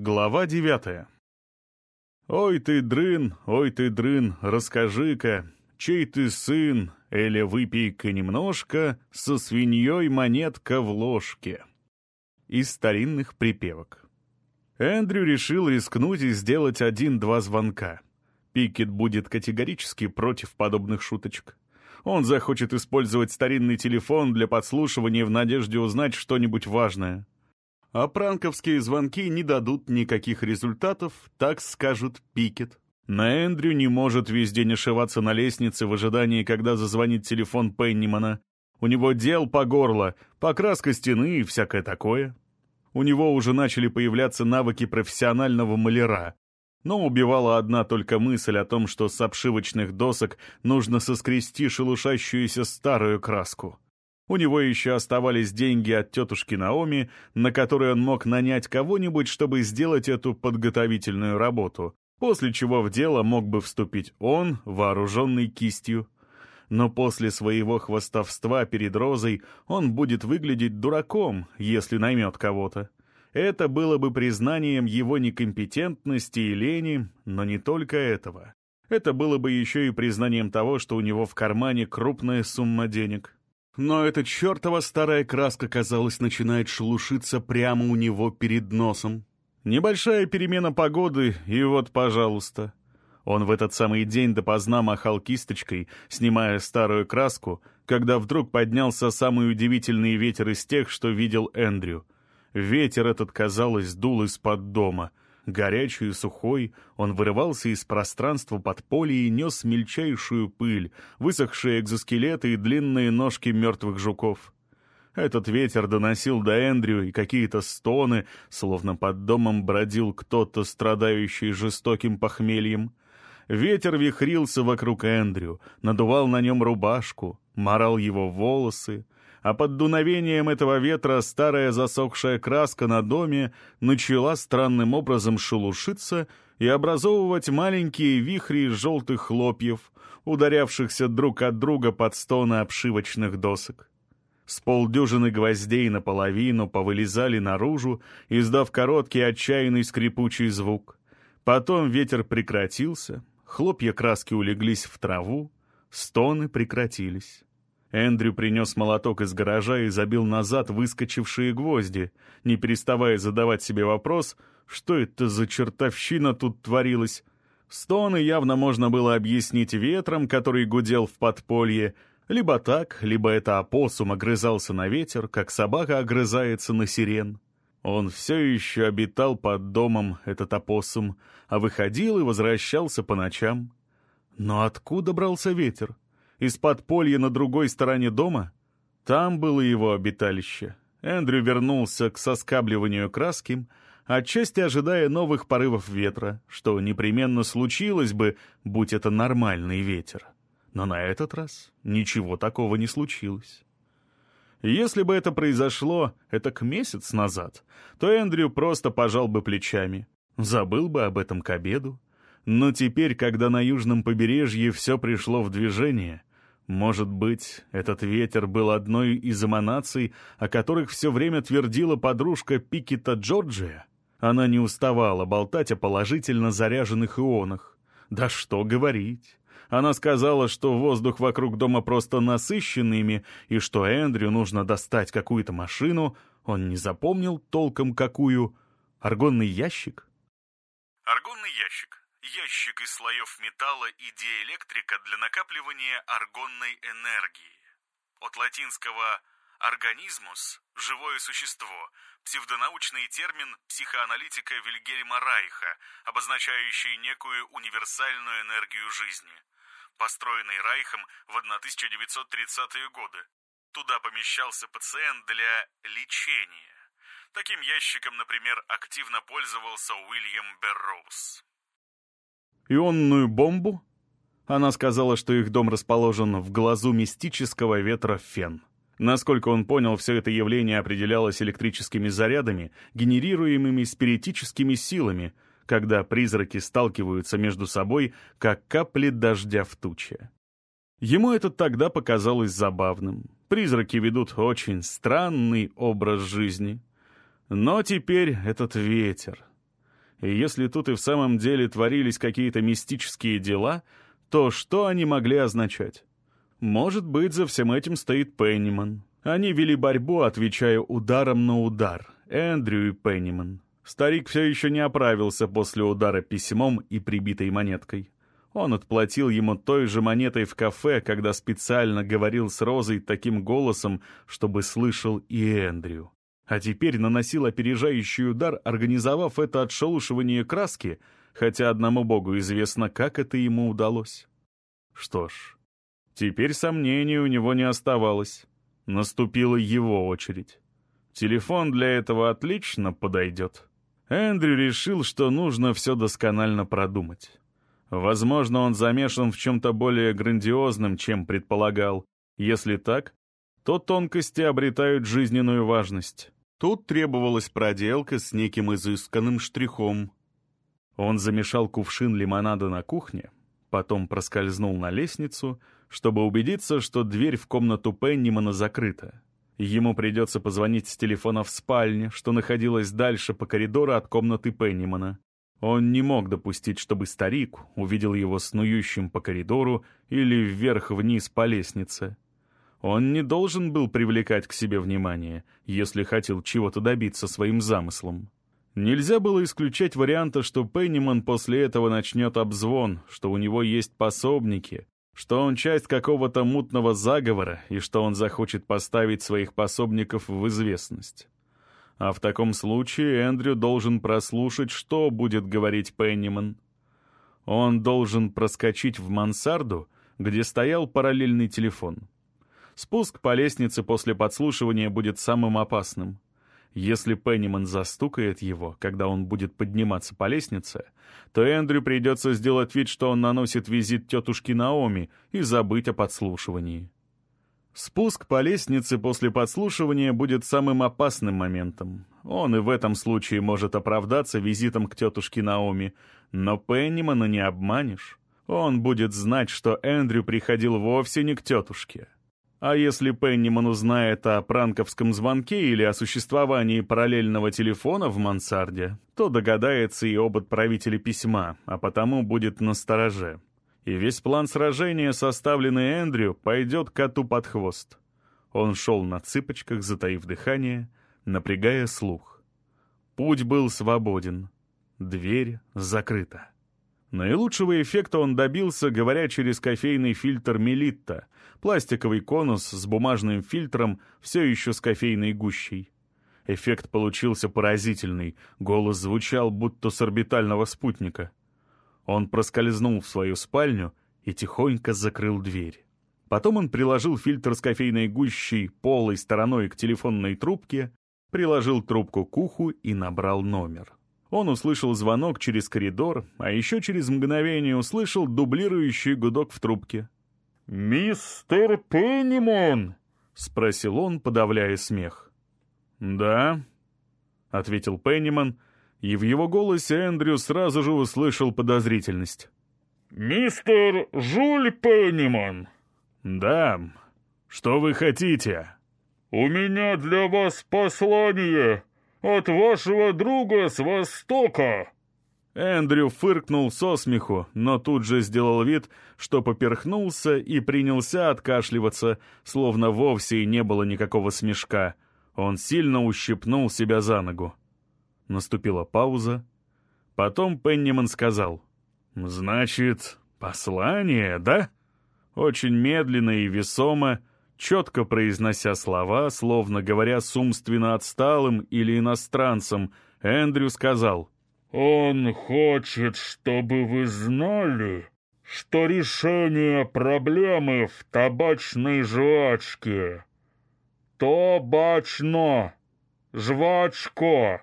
Глава девятая. «Ой ты, дрын, ой ты, дрын, расскажи-ка, чей ты сын, или выпей-ка немножко, со свиньей монетка в ложке». Из старинных припевок. Эндрю решил рискнуть и сделать один-два звонка. Пикет будет категорически против подобных шуточек. Он захочет использовать старинный телефон для подслушивания в надежде узнать что-нибудь важное. А пранковские звонки не дадут никаких результатов, так скажут Пикет. На Эндрю не может весь день ошиваться на лестнице в ожидании, когда зазвонит телефон Пеннимана. У него дел по горло, покраска стены и всякое такое. У него уже начали появляться навыки профессионального маляра. Но убивала одна только мысль о том, что с обшивочных досок нужно соскрести шелушащуюся старую краску. У него еще оставались деньги от тетушки Наоми, на которые он мог нанять кого-нибудь, чтобы сделать эту подготовительную работу, после чего в дело мог бы вступить он, вооруженный кистью. Но после своего хвостовства перед Розой он будет выглядеть дураком, если наймет кого-то. Это было бы признанием его некомпетентности и лени, но не только этого. Это было бы еще и признанием того, что у него в кармане крупная сумма денег. Но эта чертова старая краска, казалось, начинает шелушиться прямо у него перед носом. Небольшая перемена погоды, и вот, пожалуйста. Он в этот самый день допоздна махал кисточкой, снимая старую краску, когда вдруг поднялся самый удивительный ветер из тех, что видел Эндрю. Ветер этот, казалось, дул из-под дома — Горячий и сухой, он вырывался из пространства под поле и нес мельчайшую пыль, высохшие экзоскелеты и длинные ножки мертвых жуков. Этот ветер доносил до Эндрю и какие-то стоны, словно под домом бродил кто-то, страдающий жестоким похмельем. Ветер вихрился вокруг Эндрю, надувал на нем рубашку, морал его волосы, а под дуновением этого ветра старая засохшая краска на доме начала странным образом шелушиться и образовывать маленькие вихри из желтых хлопьев, ударявшихся друг от друга под стоны обшивочных досок. С полдюжины гвоздей наполовину повылезали наружу, издав короткий отчаянный скрипучий звук. Потом ветер прекратился, хлопья краски улеглись в траву, стоны прекратились. Эндрю принес молоток из гаража и забил назад выскочившие гвозди, не переставая задавать себе вопрос, что это за чертовщина тут творилась. Стоны явно можно было объяснить ветром, который гудел в подполье, либо так, либо это опоссум огрызался на ветер, как собака огрызается на сирен. Он все еще обитал под домом, этот опоссум, а выходил и возвращался по ночам. Но откуда брался ветер? Из подполья на другой стороне дома? Там было его обиталище. Эндрю вернулся к соскабливанию краски, отчасти ожидая новых порывов ветра, что непременно случилось бы, будь это нормальный ветер. Но на этот раз ничего такого не случилось. Если бы это произошло, это к месяц назад, то Эндрю просто пожал бы плечами, забыл бы об этом к обеду. Но теперь, когда на южном побережье все пришло в движение, может быть, этот ветер был одной из эманаций, о которых все время твердила подружка Пикета Джорджия? Она не уставала болтать о положительно заряженных ионах. Да что говорить. Она сказала, что воздух вокруг дома просто насыщен ими, и что Эндрю нужно достать какую-то машину. Он не запомнил толком какую. Аргонный ящик? Аргонный ящик ящик из слоев металла и диэлектрика для накапливания аргонной энергии. От латинского «организмус» — живое существо, псевдонаучный термин психоаналитика Вильгельма Райха, обозначающий некую универсальную энергию жизни, построенный Райхом в 1930-е годы. Туда помещался пациент для лечения. Таким ящиком, например, активно пользовался Уильям Берроуз ионную бомбу? Она сказала, что их дом расположен в глазу мистического ветра Фен. Насколько он понял, все это явление определялось электрическими зарядами, генерируемыми спиритическими силами, когда призраки сталкиваются между собой, как капли дождя в туче. Ему это тогда показалось забавным. Призраки ведут очень странный образ жизни. Но теперь этот ветер. И если тут и в самом деле творились какие-то мистические дела, то что они могли означать? Может быть, за всем этим стоит Пенниман. Они вели борьбу, отвечая ударом на удар. Эндрю и Пенниман. Старик все еще не оправился после удара письмом и прибитой монеткой. Он отплатил ему той же монетой в кафе, когда специально говорил с Розой таким голосом, чтобы слышал и Эндрю. А теперь наносил опережающий удар, организовав это отшелушивание краски, хотя одному богу известно, как это ему удалось. Что ж, теперь сомнений у него не оставалось. Наступила его очередь. Телефон для этого отлично подойдет. Эндрю решил, что нужно все досконально продумать. Возможно, он замешан в чем-то более грандиозном, чем предполагал. Если так, то тонкости обретают жизненную важность. Тут требовалась проделка с неким изысканным штрихом. Он замешал кувшин лимонада на кухне, потом проскользнул на лестницу, чтобы убедиться, что дверь в комнату Пеннимана закрыта. Ему придется позвонить с телефона в спальне, что находилась дальше по коридору от комнаты Пеннимана. Он не мог допустить, чтобы старик увидел его снующим по коридору или вверх-вниз по лестнице. Он не должен был привлекать к себе внимание, если хотел чего-то добиться своим замыслом. Нельзя было исключать варианта, что Пенниман после этого начнет обзвон, что у него есть пособники, что он часть какого-то мутного заговора и что он захочет поставить своих пособников в известность. А в таком случае Эндрю должен прослушать, что будет говорить Пенниман. Он должен проскочить в мансарду, где стоял параллельный телефон. Спуск по лестнице после подслушивания будет самым опасным. Если Пенниман застукает его, когда он будет подниматься по лестнице, то Эндрю придется сделать вид, что он наносит визит тетушке Наоми и забыть о подслушивании. Спуск по лестнице после подслушивания будет самым опасным моментом. Он и в этом случае может оправдаться визитом к тетушке Наоми, но Пеннимана не обманешь. Он будет знать, что Эндрю приходил вовсе не к тетушке. А если Пенниман узнает о пранковском звонке или о существовании параллельного телефона в мансарде, то догадается и об отправителе письма, а потому будет настороже и весь план сражения, составленный Эндрю, пойдет коту под хвост. Он шел на цыпочках, затаив дыхание, напрягая слух. Путь был свободен. Дверь закрыта. Наилучшего эффекта он добился, говоря через кофейный фильтр Мелитта, пластиковый конус с бумажным фильтром, все еще с кофейной гущей. Эффект получился поразительный, голос звучал будто с орбитального спутника. Он проскользнул в свою спальню и тихонько закрыл дверь. Потом он приложил фильтр с кофейной гущей полой стороной к телефонной трубке, приложил трубку к уху и набрал номер. Он услышал звонок через коридор, а еще через мгновение услышал дублирующий гудок в трубке. «Мистер Пеннимон!» — спросил он, подавляя смех. «Да», — ответил Пенниман, и в его голосе Эндрю сразу же услышал подозрительность. «Мистер Жуль Пенниман?» «Да. Что вы хотите?» «У меня для вас послание от вашего друга с Востока». Эндрю фыркнул со смеху, но тут же сделал вид, что поперхнулся и принялся откашливаться, словно вовсе и не было никакого смешка. Он сильно ущипнул себя за ногу. Наступила пауза. Потом Пенниман сказал. «Значит, послание, да?» Очень медленно и весомо, четко произнося слова, словно говоря с умственно отсталым или иностранцем, Эндрю сказал. «Он хочет, чтобы вы знали, что решение проблемы в табачной жвачке. Табачно, жвачко.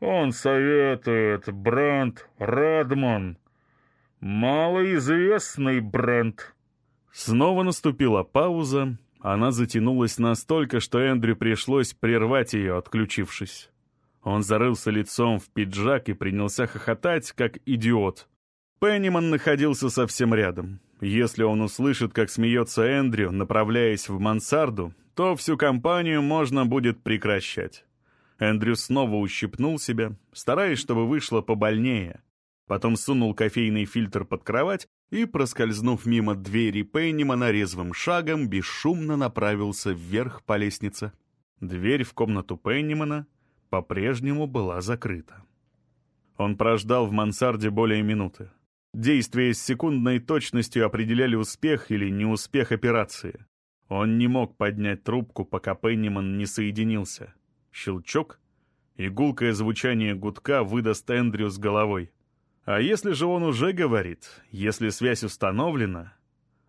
Он советует бренд Redmond. Малоизвестный бренд. Снова наступила пауза. Она затянулась настолько, что Эндрю пришлось прервать ее, отключившись. Он зарылся лицом в пиджак и принялся хохотать, как идиот. Пенниман находился совсем рядом. Если он услышит, как смеется Эндрю, направляясь в мансарду, то всю компанию можно будет прекращать. Эндрю снова ущипнул себя, стараясь, чтобы вышло побольнее. Потом сунул кофейный фильтр под кровать и, проскользнув мимо двери Пеннимана резвым шагом, бесшумно направился вверх по лестнице. Дверь в комнату Пеннимана по-прежнему была закрыта. Он прождал в мансарде более минуты. Действия с секундной точностью определяли успех или неуспех операции. Он не мог поднять трубку, пока Пенниман не соединился. Щелчок, и гулкое звучание гудка выдаст Эндрю с головой. А если же он уже говорит, если связь установлена...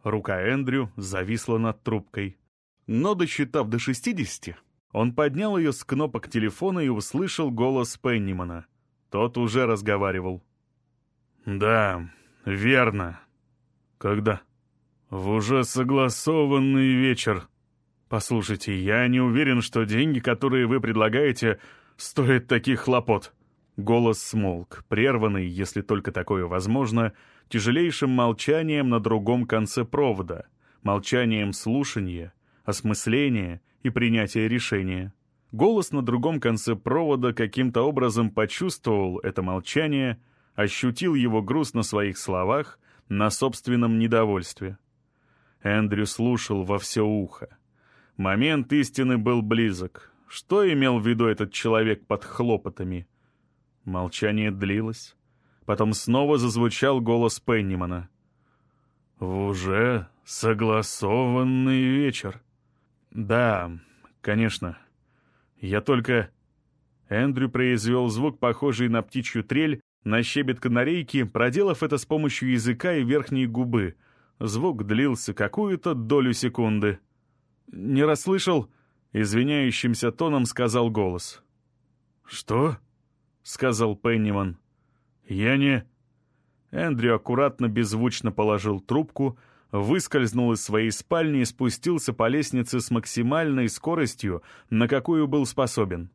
Рука Эндрю зависла над трубкой. Но, досчитав до 60, он поднял ее с кнопок телефона и услышал голос Пеннимана. Тот уже разговаривал. «Да, верно. Когда?» «В уже согласованный вечер. Послушайте, я не уверен, что деньги, которые вы предлагаете, стоят таких хлопот». Голос смолк, прерванный, если только такое возможно, тяжелейшим молчанием на другом конце провода, молчанием слушания, осмысления и принятия решения. Голос на другом конце провода каким-то образом почувствовал это молчание, ощутил его груз на своих словах, на собственном недовольстве. Эндрю слушал во все ухо. Момент истины был близок. Что имел в виду этот человек под хлопотами? Молчание длилось. Потом снова зазвучал голос Пеннимана. «Уже согласованный вечер». «Да, конечно. Я только...» Эндрю произвел звук, похожий на птичью трель, на щебет канарейки, проделав это с помощью языка и верхней губы. Звук длился какую-то долю секунды. «Не расслышал?» — извиняющимся тоном сказал голос. «Что?» — сказал Пенниман. «Я не...» Эндрю аккуратно беззвучно положил трубку, выскользнул из своей спальни и спустился по лестнице с максимальной скоростью, на какую был способен.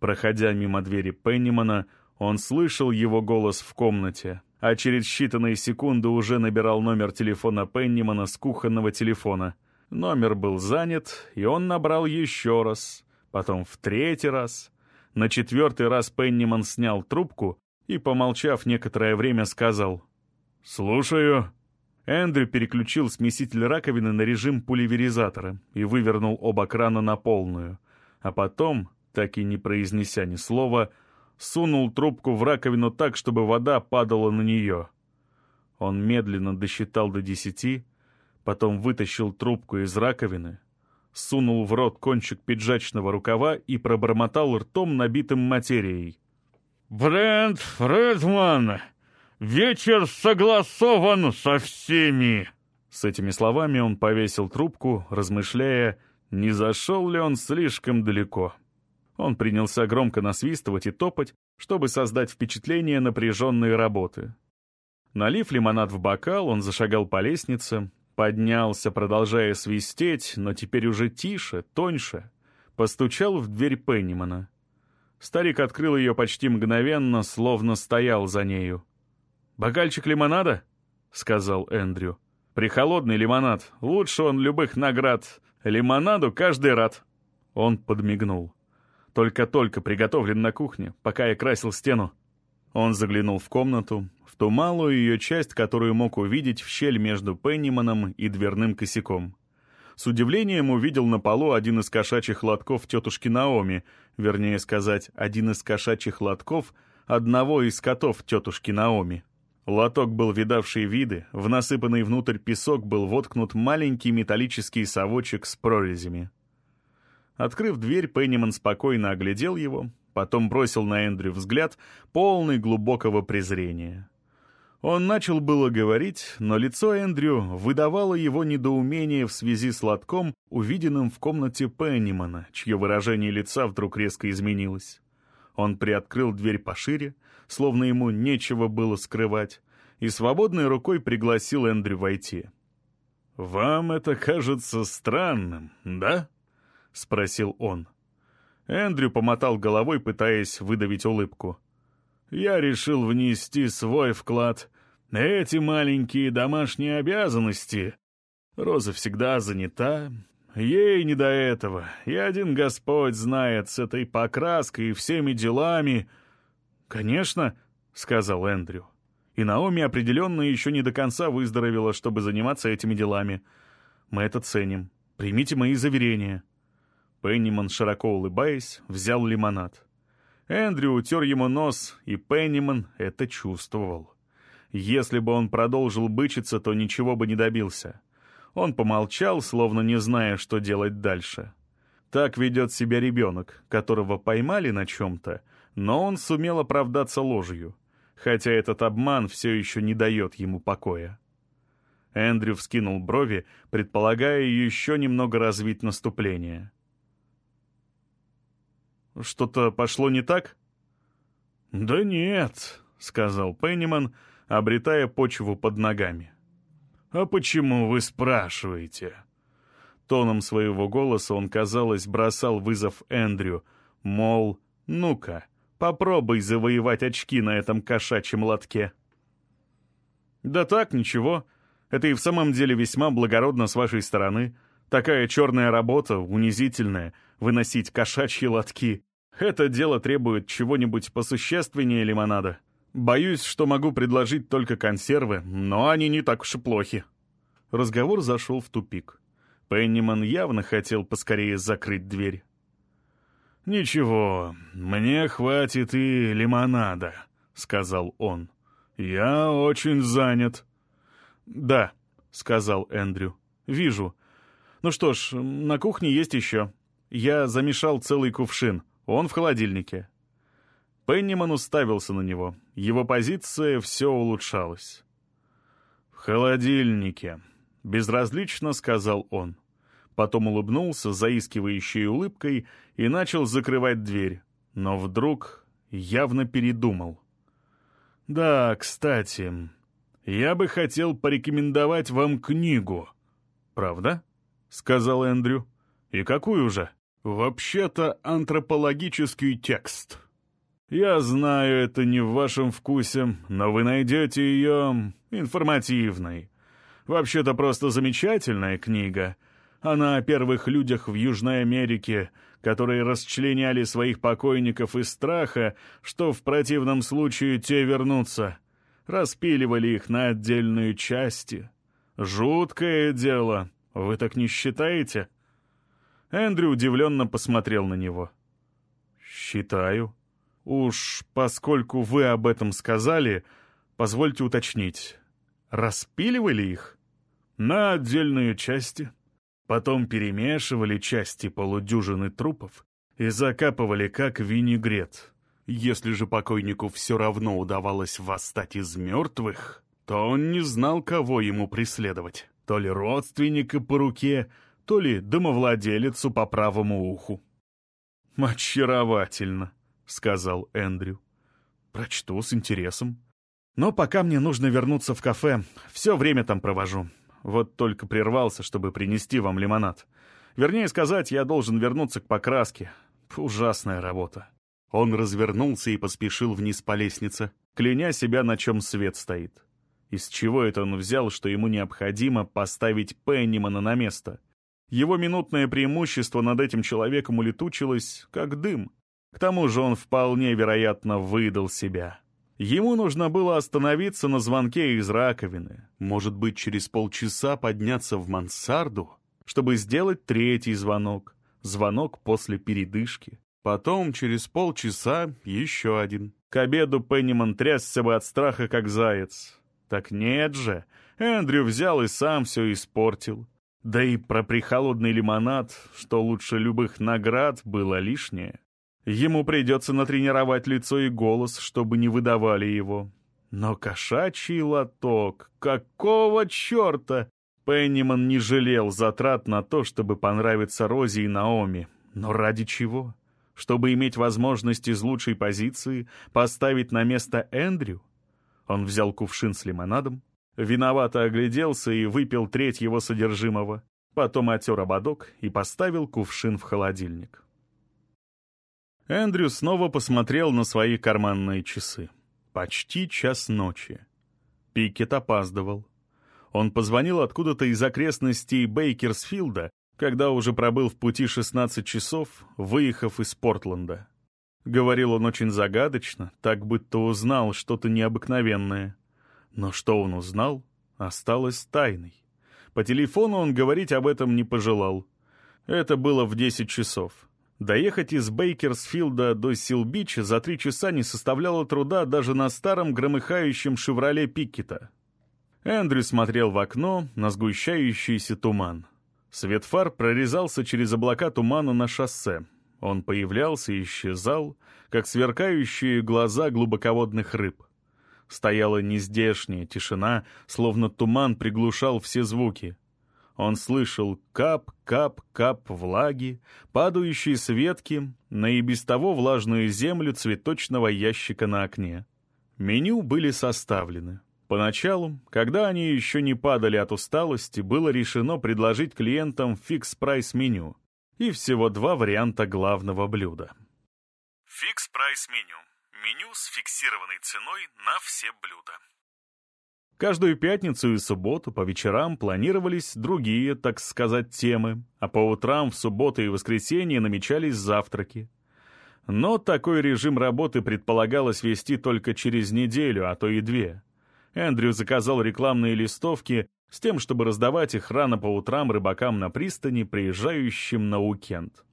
Проходя мимо двери Пеннимана, он слышал его голос в комнате, а через считанные секунды уже набирал номер телефона Пеннимана с кухонного телефона. Номер был занят, и он набрал еще раз, потом в третий раз — на четвертый раз Пенниман снял трубку и, помолчав некоторое время, сказал «Слушаю». Эндрю переключил смеситель раковины на режим пульверизатора и вывернул оба крана на полную, а потом, так и не произнеся ни слова, сунул трубку в раковину так, чтобы вода падала на нее. Он медленно досчитал до десяти, потом вытащил трубку из раковины, сунул в рот кончик пиджачного рукава и пробормотал ртом, набитым материей. «Брент Фредман, вечер согласован со всеми!» С этими словами он повесил трубку, размышляя, не зашел ли он слишком далеко. Он принялся громко насвистывать и топать, чтобы создать впечатление напряженной работы. Налив лимонад в бокал, он зашагал по лестнице, Поднялся, продолжая свистеть, но теперь уже тише, тоньше. Постучал в дверь Пеннимана. Старик открыл ее почти мгновенно, словно стоял за нею. «Бокальчик лимонада?» — сказал Эндрю. «Прихолодный лимонад. Лучше он любых наград. Лимонаду каждый рад». Он подмигнул. «Только-только приготовлен на кухне, пока я красил стену». Он заглянул в комнату, в ту малую ее часть, которую мог увидеть в щель между Пенниманом и дверным косяком. С удивлением увидел на полу один из кошачьих лотков тетушки Наоми, вернее сказать, один из кошачьих лотков одного из котов тетушки Наоми. Лоток был видавший виды, в насыпанный внутрь песок был воткнут маленький металлический совочек с прорезями. Открыв дверь, Пенниман спокойно оглядел его, потом бросил на Эндрю взгляд, полный глубокого презрения. Он начал было говорить, но лицо Эндрю выдавало его недоумение в связи с лотком, увиденным в комнате Пеннимана, чье выражение лица вдруг резко изменилось. Он приоткрыл дверь пошире, словно ему нечего было скрывать, и свободной рукой пригласил Эндрю войти. «Вам это кажется странным, да?» — спросил он. Эндрю помотал головой, пытаясь выдавить улыбку. «Я решил внести свой вклад эти маленькие домашние обязанности. Роза всегда занята, ей не до этого, и один Господь знает с этой покраской и всеми делами. «Конечно», — сказал Эндрю. И Наоми определенно еще не до конца выздоровела, чтобы заниматься этими делами. Мы это ценим. Примите мои заверения. Пенниман, широко улыбаясь, взял лимонад. Эндрю утер ему нос, и Пенниман это чувствовал. Если бы он продолжил бычиться, то ничего бы не добился. Он помолчал, словно не зная, что делать дальше. Так ведет себя ребенок, которого поймали на чем-то, но он сумел оправдаться ложью, хотя этот обман все еще не дает ему покоя. Эндрю вскинул брови, предполагая еще немного развить наступление. «Что-то пошло не так?» «Да нет», — сказал Пенниман, обретая почву под ногами. «А почему вы спрашиваете?» Тоном своего голоса он, казалось, бросал вызов Эндрю, мол, «Ну-ка, попробуй завоевать очки на этом кошачьем лотке». «Да так, ничего. Это и в самом деле весьма благородно с вашей стороны. Такая черная работа, унизительная, выносить кошачьи лотки. Это дело требует чего-нибудь посущественнее лимонада. Боюсь, что могу предложить только консервы, но они не так уж и плохи». Разговор зашел в тупик. Пенниман явно хотел поскорее закрыть дверь. «Ничего, мне хватит и лимонада», — сказал он. «Я очень занят». «Да», — сказал Эндрю. «Вижу. Ну что ж, на кухне есть еще. Я замешал целый кувшин. Он в холодильнике». Пенниман уставился на него. Его позиция все улучшалась. «В холодильнике», — безразлично сказал он. Потом улыбнулся заискивающей улыбкой и начал закрывать дверь. Но вдруг явно передумал. «Да, кстати, я бы хотел порекомендовать вам книгу». «Правда?» — сказал Эндрю. «И какую же?» «Вообще-то антропологический текст». «Я знаю, это не в вашем вкусе, но вы найдете ее информативной. Вообще-то просто замечательная книга. Она о первых людях в Южной Америке, которые расчленяли своих покойников из страха, что в противном случае те вернутся. Распиливали их на отдельные части. Жуткое дело, вы так не считаете?» Эндрю удивленно посмотрел на него. «Считаю», Уж поскольку вы об этом сказали, позвольте уточнить. Распиливали их? На отдельные части. Потом перемешивали части полудюжины трупов и закапывали как винегрет. Если же покойнику все равно удавалось восстать из мертвых, то он не знал, кого ему преследовать. То ли родственника по руке, то ли домовладелицу по правому уху. «Очаровательно», — сказал Эндрю. «Прочту с интересом. Но пока мне нужно вернуться в кафе. Все время там провожу. Вот только прервался, чтобы принести вам лимонад. Вернее сказать, я должен вернуться к покраске. Ужасная работа». Он развернулся и поспешил вниз по лестнице, кляня себя, на чем свет стоит. Из чего это он взял, что ему необходимо поставить Пеннимана на место? Его минутное преимущество над этим человеком улетучилось, как дым. К тому же он вполне вероятно выдал себя. Ему нужно было остановиться на звонке из раковины, может быть, через полчаса подняться в мансарду, чтобы сделать третий звонок, звонок после передышки. Потом, через полчаса, еще один. К обеду Пенниман трясся бы от страха, как заяц. Так нет же, Эндрю взял и сам все испортил. Да и про прихолодный лимонад, что лучше любых наград, было лишнее. Ему придется натренировать лицо и голос, чтобы не выдавали его. Но кошачий лоток, какого черта? Пенниман не жалел затрат на то, чтобы понравиться Розе и Наоми. Но ради чего? Чтобы иметь возможность из лучшей позиции поставить на место Эндрю? Он взял кувшин с лимонадом, виновато огляделся и выпил треть его содержимого. Потом отер ободок и поставил кувшин в холодильник. Эндрю снова посмотрел на свои карманные часы. Почти час ночи. Пикет опаздывал. Он позвонил откуда-то из окрестностей Бейкерсфилда, когда уже пробыл в пути 16 часов, выехав из Портленда. Говорил он очень загадочно, так будто узнал что-то необыкновенное. Но что он узнал, осталось тайной. По телефону он говорить об этом не пожелал. Это было в 10 часов. Доехать из Бейкерсфилда до Силбича за три часа не составляло труда даже на старом громыхающем «Шевроле Пиккета». Эндрю смотрел в окно на сгущающийся туман. Свет фар прорезался через облака тумана на шоссе. Он появлялся и исчезал, как сверкающие глаза глубоководных рыб. Стояла нездешняя тишина, словно туман приглушал все звуки. Он слышал кап-кап-кап влаги, падающие с ветки на и без того влажную землю цветочного ящика на окне. Меню были составлены. Поначалу, когда они еще не падали от усталости, было решено предложить клиентам fix-price-меню и всего два варианта главного блюда. Fix-price-меню. Меню с фиксированной ценой на все блюда. Каждую пятницу и субботу по вечерам планировались другие, так сказать, темы, а по утрам в субботу и воскресенье намечались завтраки. Но такой режим работы предполагалось вести только через неделю, а то и две — Эндрю заказал рекламные листовки с тем, чтобы раздавать их рано по утрам рыбакам на пристани, приезжающим на уикенд.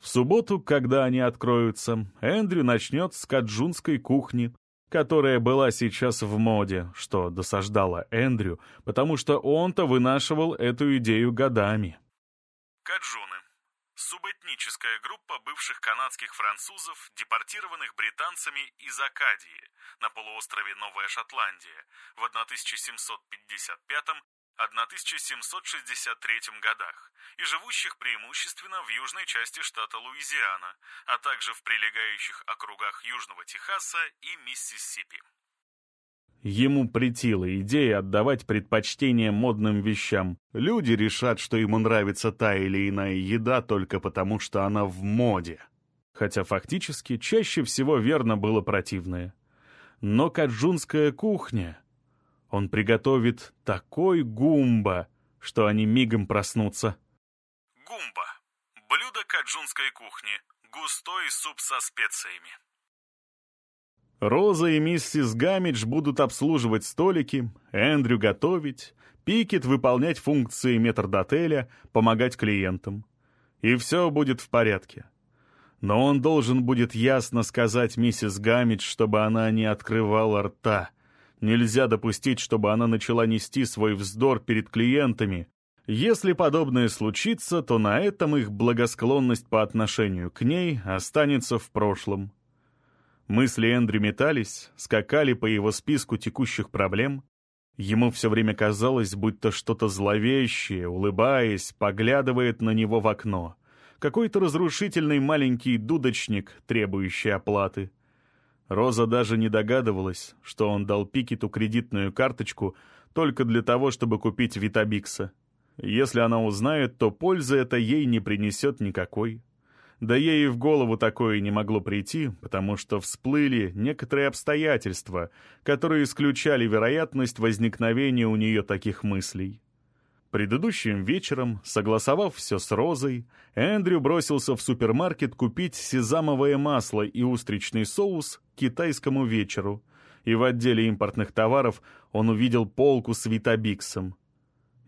В субботу, когда они откроются, Эндрю начнет с каджунской кухни, которая была сейчас в моде, что досаждало Эндрю, потому что он-то вынашивал эту идею годами. Каджуны субэтническая группа бывших канадских французов, депортированных британцами из Акадии на полуострове Новая Шотландия в 1755-1763 годах и живущих преимущественно в южной части штата Луизиана, а также в прилегающих округах Южного Техаса и Миссисипи. Ему притила идея отдавать предпочтение модным вещам. Люди решат, что ему нравится та или иная еда только потому, что она в моде. Хотя фактически чаще всего верно было противное. Но каджунская кухня... Он приготовит такой гумба, что они мигом проснутся. Гумба. Блюдо каджунской кухни. Густой суп со специями. Роза и миссис Гамидж будут обслуживать столики, Эндрю готовить, Пикет выполнять функции метрдотеля, помогать клиентам. И все будет в порядке. Но он должен будет ясно сказать миссис Гамидж, чтобы она не открывала рта. Нельзя допустить, чтобы она начала нести свой вздор перед клиентами. Если подобное случится, то на этом их благосклонность по отношению к ней останется в прошлом. Мысли Эндрю метались, скакали по его списку текущих проблем. Ему все время казалось, будто что-то зловещее, улыбаясь, поглядывает на него в окно. Какой-то разрушительный маленький дудочник, требующий оплаты. Роза даже не догадывалась, что он дал Пикету кредитную карточку только для того, чтобы купить Витабикса. Если она узнает, то пользы это ей не принесет никакой. Да ей и в голову такое не могло прийти, потому что всплыли некоторые обстоятельства, которые исключали вероятность возникновения у нее таких мыслей. Предыдущим вечером, согласовав все с Розой, Эндрю бросился в супермаркет купить сезамовое масло и устричный соус к китайскому вечеру, и в отделе импортных товаров он увидел полку с Витабиксом.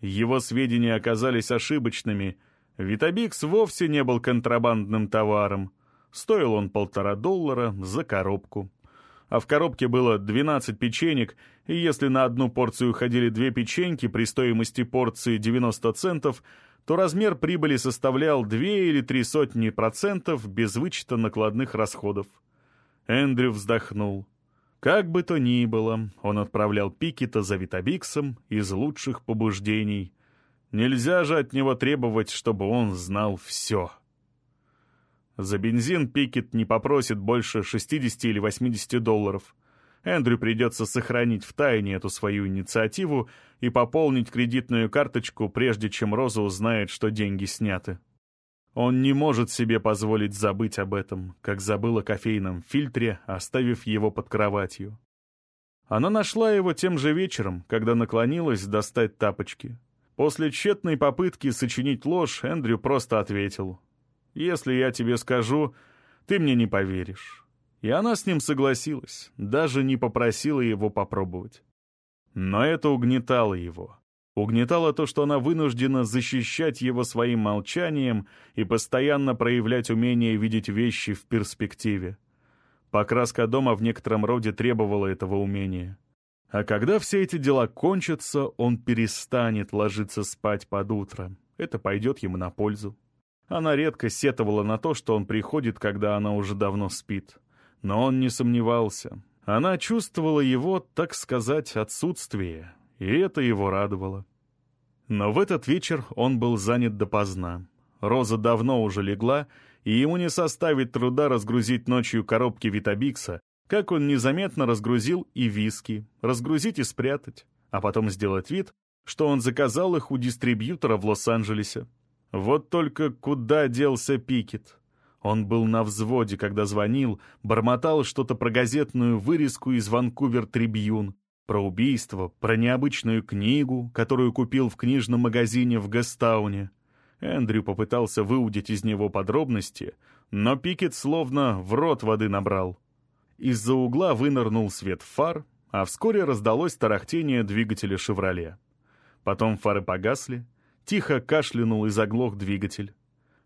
Его сведения оказались ошибочными — Витабикс вовсе не был контрабандным товаром. Стоил он полтора доллара за коробку. А в коробке было 12 печенек, и если на одну порцию ходили две печеньки при стоимости порции 90 центов, то размер прибыли составлял две или три сотни процентов без вычета накладных расходов. Эндрю вздохнул. Как бы то ни было, он отправлял Пикета за Витабиксом из лучших побуждений — Нельзя же от него требовать, чтобы он знал все. За бензин Пикет не попросит больше 60 или 80 долларов. Эндрю придется сохранить в тайне эту свою инициативу и пополнить кредитную карточку, прежде чем Роза узнает, что деньги сняты. Он не может себе позволить забыть об этом, как забыл о кофейном фильтре, оставив его под кроватью. Она нашла его тем же вечером, когда наклонилась достать тапочки. После тщетной попытки сочинить ложь Эндрю просто ответил. «Если я тебе скажу, ты мне не поверишь». И она с ним согласилась, даже не попросила его попробовать. Но это угнетало его. Угнетало то, что она вынуждена защищать его своим молчанием и постоянно проявлять умение видеть вещи в перспективе. Покраска дома в некотором роде требовала этого умения. А когда все эти дела кончатся, он перестанет ложиться спать под утро. Это пойдет ему на пользу. Она редко сетовала на то, что он приходит, когда она уже давно спит. Но он не сомневался. Она чувствовала его, так сказать, отсутствие, и это его радовало. Но в этот вечер он был занят допоздна. Роза давно уже легла, и ему не составит труда разгрузить ночью коробки Витабикса, как он незаметно разгрузил и виски, разгрузить и спрятать, а потом сделать вид, что он заказал их у дистрибьютора в Лос-Анджелесе. Вот только куда делся Пикет? Он был на взводе, когда звонил, бормотал что-то про газетную вырезку из Ванкувер Трибьюн, про убийство, про необычную книгу, которую купил в книжном магазине в Гастауне. Эндрю попытался выудить из него подробности, но Пикет словно в рот воды набрал. Из-за угла вынырнул свет фар, а вскоре раздалось тарахтение двигателя «Шевроле». Потом фары погасли, тихо кашлянул и заглох двигатель.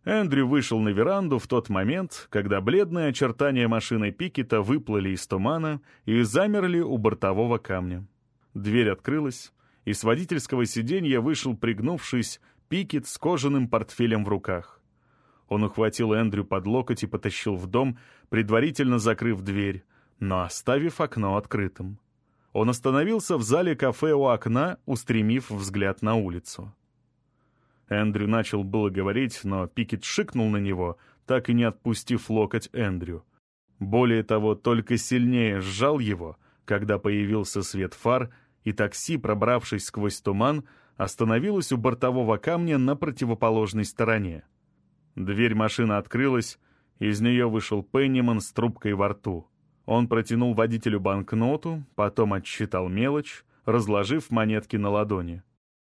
Эндрю вышел на веранду в тот момент, когда бледные очертания машины Пикета выплыли из тумана и замерли у бортового камня. Дверь открылась, и с водительского сиденья вышел, пригнувшись, Пикет с кожаным портфелем в руках. Он ухватил Эндрю под локоть и потащил в дом, предварительно закрыв дверь, но оставив окно открытым. Он остановился в зале кафе у окна, устремив взгляд на улицу. Эндрю начал было говорить, но Пикет шикнул на него, так и не отпустив локоть Эндрю. Более того, только сильнее сжал его, когда появился свет фар, и такси, пробравшись сквозь туман, остановилось у бортового камня на противоположной стороне. Дверь машины открылась, из нее вышел Пенниман с трубкой во рту. Он протянул водителю банкноту, потом отсчитал мелочь, разложив монетки на ладони.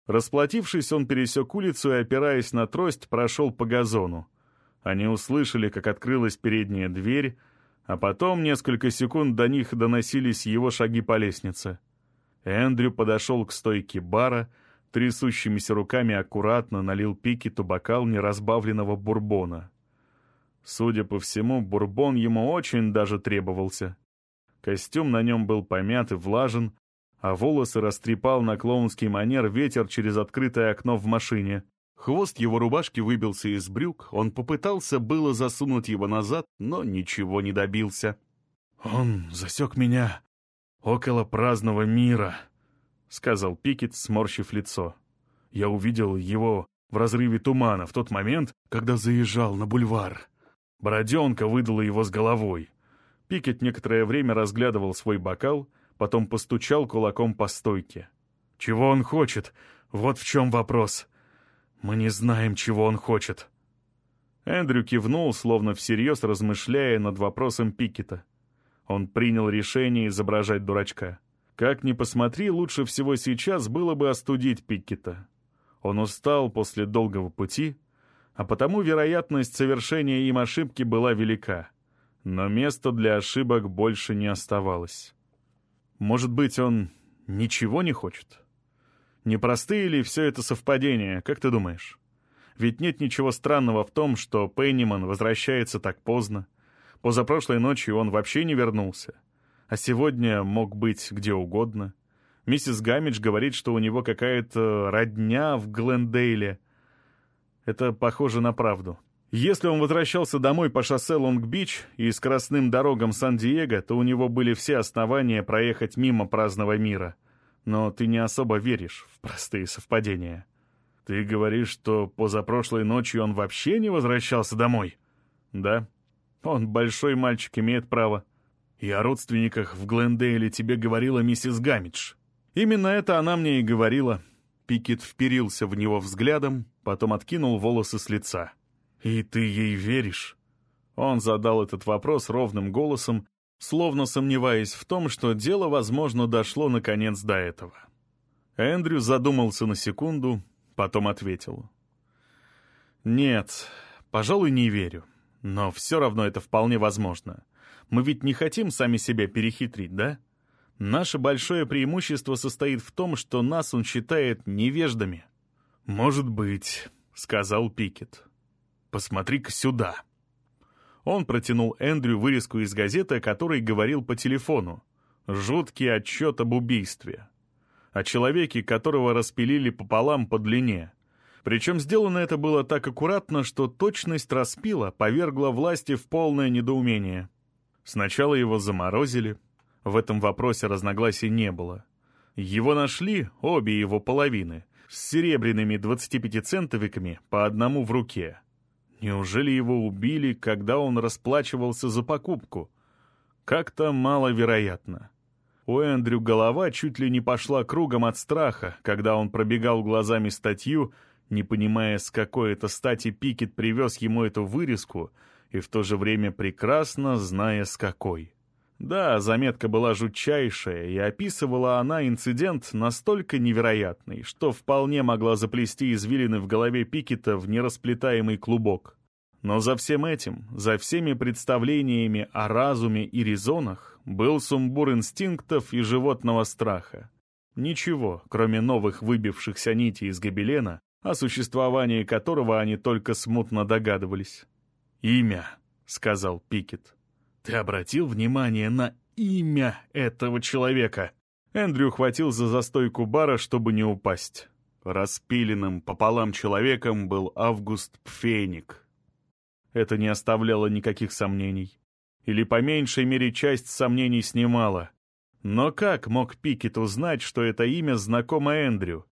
Расплатившись, он пересек улицу и, опираясь на трость, прошел по газону. Они услышали, как открылась передняя дверь, а потом несколько секунд до них доносились его шаги по лестнице. Эндрю подошел к стойке бара, трясущимися руками аккуратно налил Пикету бокал неразбавленного бурбона. Судя по всему, бурбон ему очень даже требовался. Костюм на нем был помят и влажен, а волосы растрепал на клоунский манер ветер через открытое окно в машине. Хвост его рубашки выбился из брюк, он попытался было засунуть его назад, но ничего не добился. «Он засек меня около праздного мира», — сказал Пикет, сморщив лицо. «Я увидел его в разрыве тумана в тот момент, когда заезжал на бульвар. Бороденка выдала его с головой». Пикет некоторое время разглядывал свой бокал, потом постучал кулаком по стойке. «Чего он хочет? Вот в чем вопрос. Мы не знаем, чего он хочет». Эндрю кивнул, словно всерьез размышляя над вопросом Пикета. Он принял решение изображать дурачка. Как ни посмотри, лучше всего сейчас было бы остудить Пиккета. Он устал после долгого пути, а потому вероятность совершения им ошибки была велика. Но места для ошибок больше не оставалось. Может быть, он ничего не хочет? Не простые ли все это совпадения, как ты думаешь? Ведь нет ничего странного в том, что Пенниман возвращается так поздно. Позапрошлой ночью он вообще не вернулся а сегодня мог быть где угодно. Миссис Гамидж говорит, что у него какая-то родня в Глендейле. Это похоже на правду. Если он возвращался домой по шоссе Лонг-Бич и скоростным дорогам Сан-Диего, то у него были все основания проехать мимо праздного мира. Но ты не особо веришь в простые совпадения. Ты говоришь, что позапрошлой ночью он вообще не возвращался домой? Да. Он большой мальчик, имеет право. И о родственниках в Глендейле тебе говорила миссис Гамидж. Именно это она мне и говорила. Пикет вперился в него взглядом, потом откинул волосы с лица. «И ты ей веришь?» Он задал этот вопрос ровным голосом, словно сомневаясь в том, что дело, возможно, дошло наконец до этого. Эндрю задумался на секунду, Потом ответил. «Нет, пожалуй, не верю. Но все равно это вполне возможно. Мы ведь не хотим сами себя перехитрить, да? Наше большое преимущество состоит в том, что нас он считает невеждами». «Может быть», — сказал Пикет. «Посмотри-ка сюда». Он протянул Эндрю вырезку из газеты, о которой говорил по телефону. Жуткий отчет об убийстве. О человеке, которого распилили пополам по длине. Причем сделано это было так аккуратно, что точность распила повергла власти в полное недоумение. Сначала его заморозили. В этом вопросе разногласий не было. Его нашли, обе его половины, с серебряными 25-центовиками по одному в руке. Неужели его убили, когда он расплачивался за покупку? Как-то маловероятно. У Эндрю голова чуть ли не пошла кругом от страха, когда он пробегал глазами статью, не понимая, с какой это стати Пикет привез ему эту вырезку, и в то же время прекрасно зная, с какой. Да, заметка была жутчайшая, и описывала она инцидент настолько невероятный, что вполне могла заплести извилины в голове Пикета в нерасплетаемый клубок. Но за всем этим, за всеми представлениями о разуме и резонах, был сумбур инстинктов и животного страха. Ничего, кроме новых выбившихся нитей из гобелена, о существовании которого они только смутно догадывались. «Имя», — сказал Пикет. «Ты обратил внимание на имя этого человека?» Эндрю хватил за застойку бара, чтобы не упасть. Распиленным пополам человеком был Август Пфеник. Это не оставляло никаких сомнений. Или по меньшей мере часть сомнений снимала. Но как мог Пикет узнать, что это имя знакомо Эндрю?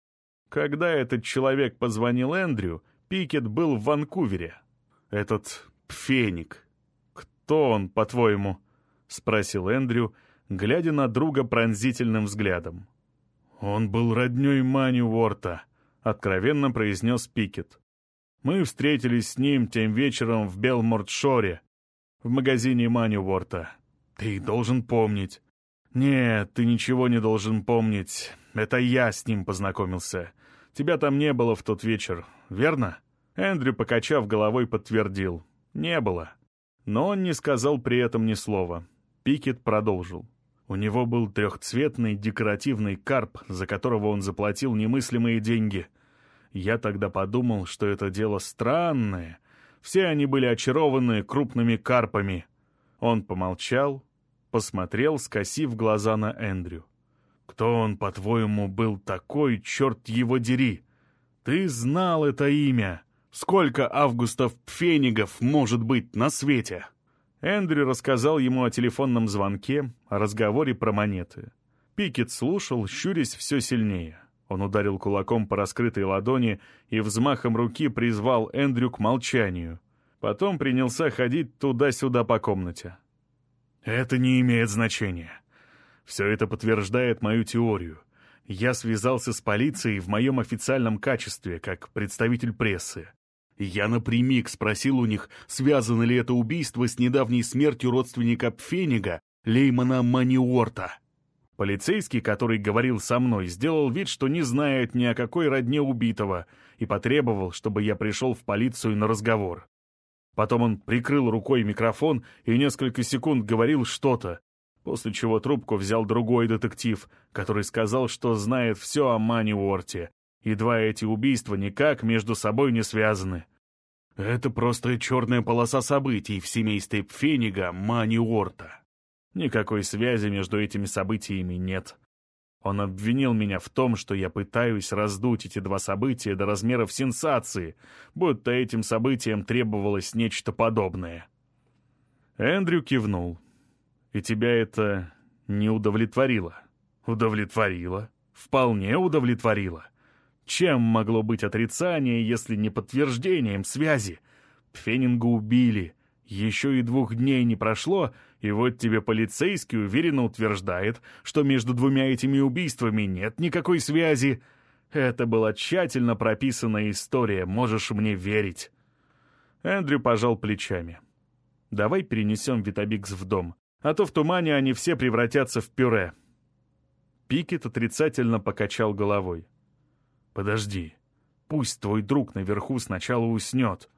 Когда этот человек позвонил Эндрю, Пикет был в Ванкувере. Этот Пфеник. «Кто он, по-твоему?» — спросил Эндрю, глядя на друга пронзительным взглядом. «Он был роднёй Мани Уорта», — откровенно произнес Пикет. «Мы встретились с ним тем вечером в Белморт-Шоре, в магазине Мани Уорта. Ты должен помнить». «Нет, ты ничего не должен помнить. Это я с ним познакомился. Тебя там не было в тот вечер, верно?» Эндрю, покачав головой, подтвердил. «Не было». Но он не сказал при этом ни слова. Пикет продолжил. У него был трехцветный декоративный карп, за которого он заплатил немыслимые деньги. Я тогда подумал, что это дело странное. Все они были очарованы крупными карпами. Он помолчал, посмотрел, скосив глаза на Эндрю. «Кто он, по-твоему, был такой, черт его дери? Ты знал это имя!» Сколько Августов Пфенигов может быть на свете?» Эндрю рассказал ему о телефонном звонке, о разговоре про монеты. Пикет слушал, щурясь все сильнее. Он ударил кулаком по раскрытой ладони и взмахом руки призвал Эндрю к молчанию. Потом принялся ходить туда-сюда по комнате. «Это не имеет значения. Все это подтверждает мою теорию. Я связался с полицией в моем официальном качестве, как представитель прессы. Я напрямик спросил у них, связано ли это убийство с недавней смертью родственника Пфенига, Леймана Маниорта. Полицейский, который говорил со мной, сделал вид, что не знает ни о какой родне убитого, и потребовал, чтобы я пришел в полицию на разговор. Потом он прикрыл рукой микрофон и несколько секунд говорил что-то, после чего трубку взял другой детектив, который сказал, что знает все о Маниуорте, и два эти убийства никак между собой не связаны. Это просто черная полоса событий в семействе Пфенига Мани Уорта. Никакой связи между этими событиями нет. Он обвинил меня в том, что я пытаюсь раздуть эти два события до размеров сенсации, будто этим событиям требовалось нечто подобное. Эндрю кивнул. «И тебя это не удовлетворило?» «Удовлетворило. Вполне удовлетворило. Чем могло быть отрицание, если не подтверждением связи? Пфенинга убили. Еще и двух дней не прошло, и вот тебе полицейский уверенно утверждает, что между двумя этими убийствами нет никакой связи. Это была тщательно прописанная история, можешь мне верить. Эндрю пожал плечами. «Давай перенесем Витабикс в дом, а то в тумане они все превратятся в пюре». Пикет отрицательно покачал головой. «Подожди. Пусть твой друг наверху сначала уснет».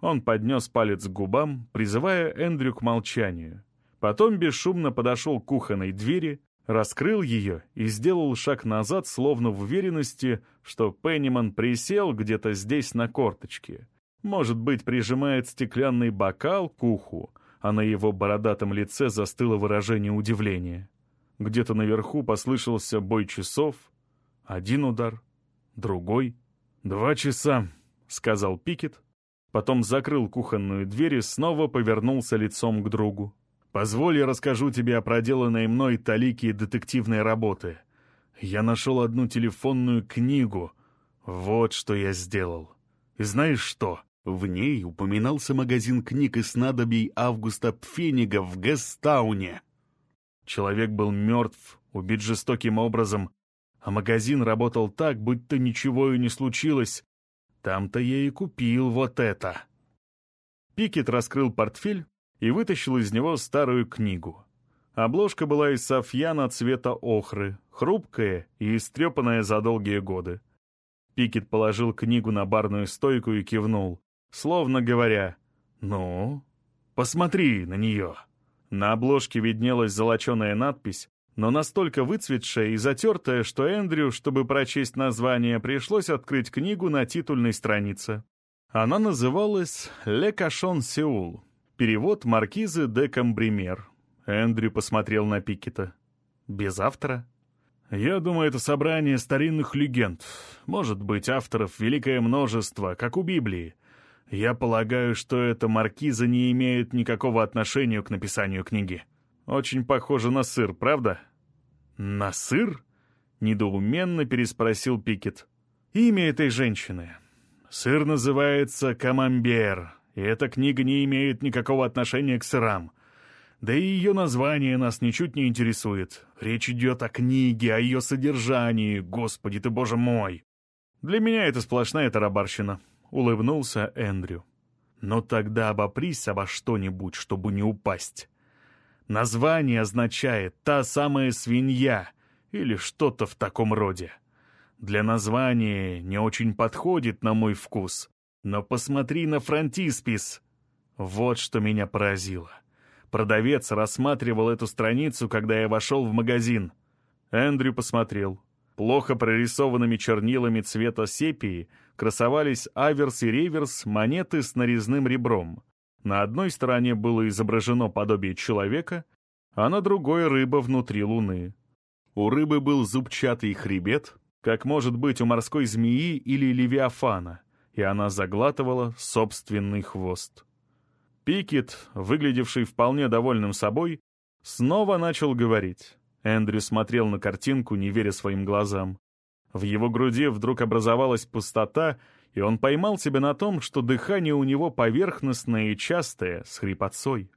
Он поднес палец к губам, призывая Эндрю к молчанию. Потом бесшумно подошел к кухонной двери, раскрыл ее и сделал шаг назад, словно в уверенности, что Пенниман присел где-то здесь на корточке. Может быть, прижимает стеклянный бокал к уху, а на его бородатом лице застыло выражение удивления. Где-то наверху послышался бой часов. Один удар, другой. «Два часа», — сказал Пикет. Потом закрыл кухонную дверь и снова повернулся лицом к другу. «Позволь, я расскажу тебе о проделанной мной талике детективной работы. Я нашел одну телефонную книгу. Вот что я сделал. И знаешь что? В ней упоминался магазин книг и снадобий Августа Пфенига в Гестауне. Человек был мертв, убит жестоким образом, а магазин работал так, будто ничего и не случилось. Там-то я и купил вот это. Пикет раскрыл портфель и вытащил из него старую книгу. Обложка была из софьяна цвета охры, хрупкая и истрепанная за долгие годы. Пикет положил книгу на барную стойку и кивнул словно говоря «Ну, посмотри на нее». На обложке виднелась золоченая надпись, но настолько выцветшая и затертая, что Эндрю, чтобы прочесть название, пришлось открыть книгу на титульной странице. Она называлась «Ле Кашон Сеул», перевод маркизы де Камбример. Эндрю посмотрел на Пикета. «Без автора?» «Я думаю, это собрание старинных легенд. Может быть, авторов великое множество, как у Библии. Я полагаю, что эта маркиза не имеет никакого отношения к написанию книги. Очень похоже на сыр, правда? На сыр? Недоуменно переспросил Пикет. Имя этой женщины. Сыр называется Камамбер, и эта книга не имеет никакого отношения к сырам. Да и ее название нас ничуть не интересует. Речь идет о книге, о ее содержании. Господи ты, боже мой! Для меня это сплошная тарабарщина улыбнулся Эндрю. «Но тогда обопрись обо что-нибудь, чтобы не упасть. Название означает «та самая свинья» или что-то в таком роде. Для названия не очень подходит на мой вкус, но посмотри на фронтиспис. Вот что меня поразило. Продавец рассматривал эту страницу, когда я вошел в магазин. Эндрю посмотрел. Плохо прорисованными чернилами цвета сепии красовались аверс и реверс монеты с нарезным ребром. На одной стороне было изображено подобие человека, а на другой — рыба внутри луны. У рыбы был зубчатый хребет, как может быть у морской змеи или левиафана, и она заглатывала собственный хвост. Пикет, выглядевший вполне довольным собой, снова начал говорить. Эндрю смотрел на картинку, не веря своим глазам. В его груди вдруг образовалась пустота, и он поймал себя на том, что дыхание у него поверхностное и частое, с хрипотцой.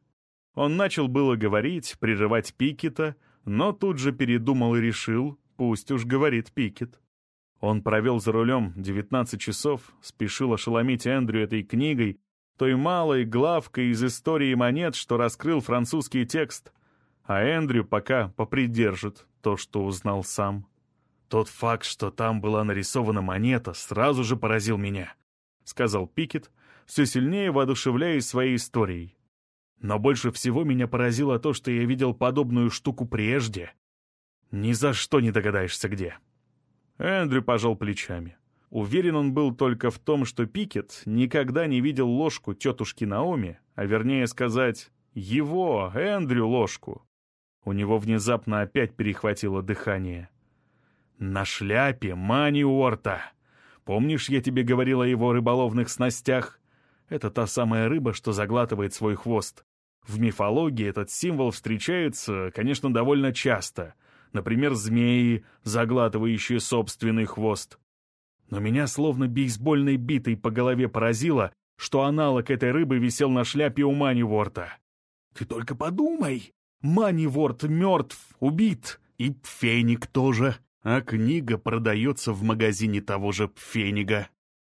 Он начал было говорить, прерывать Пикета, но тут же передумал и решил, пусть уж говорит Пикет. Он провел за рулем 19 часов, спешил ошеломить Эндрю этой книгой, той малой главкой из истории монет, что раскрыл французский текст — а Эндрю пока попридержит то, что узнал сам. «Тот факт, что там была нарисована монета, сразу же поразил меня», — сказал Пикет, все сильнее воодушевляясь своей историей. «Но больше всего меня поразило то, что я видел подобную штуку прежде. Ни за что не догадаешься, где». Эндрю пожал плечами. Уверен он был только в том, что Пикет никогда не видел ложку тетушки Наоми, а вернее сказать, его, Эндрю, ложку. У него внезапно опять перехватило дыхание. «На шляпе Мани Уорта! Помнишь, я тебе говорил о его рыболовных снастях? Это та самая рыба, что заглатывает свой хвост. В мифологии этот символ встречается, конечно, довольно часто. Например, змеи, заглатывающие собственный хвост. Но меня словно бейсбольной битой по голове поразило, что аналог этой рыбы висел на шляпе у Мани Уорта. «Ты только подумай!» Маниворд мертв, убит, и Пфеник тоже. А книга продается в магазине того же Пфенига.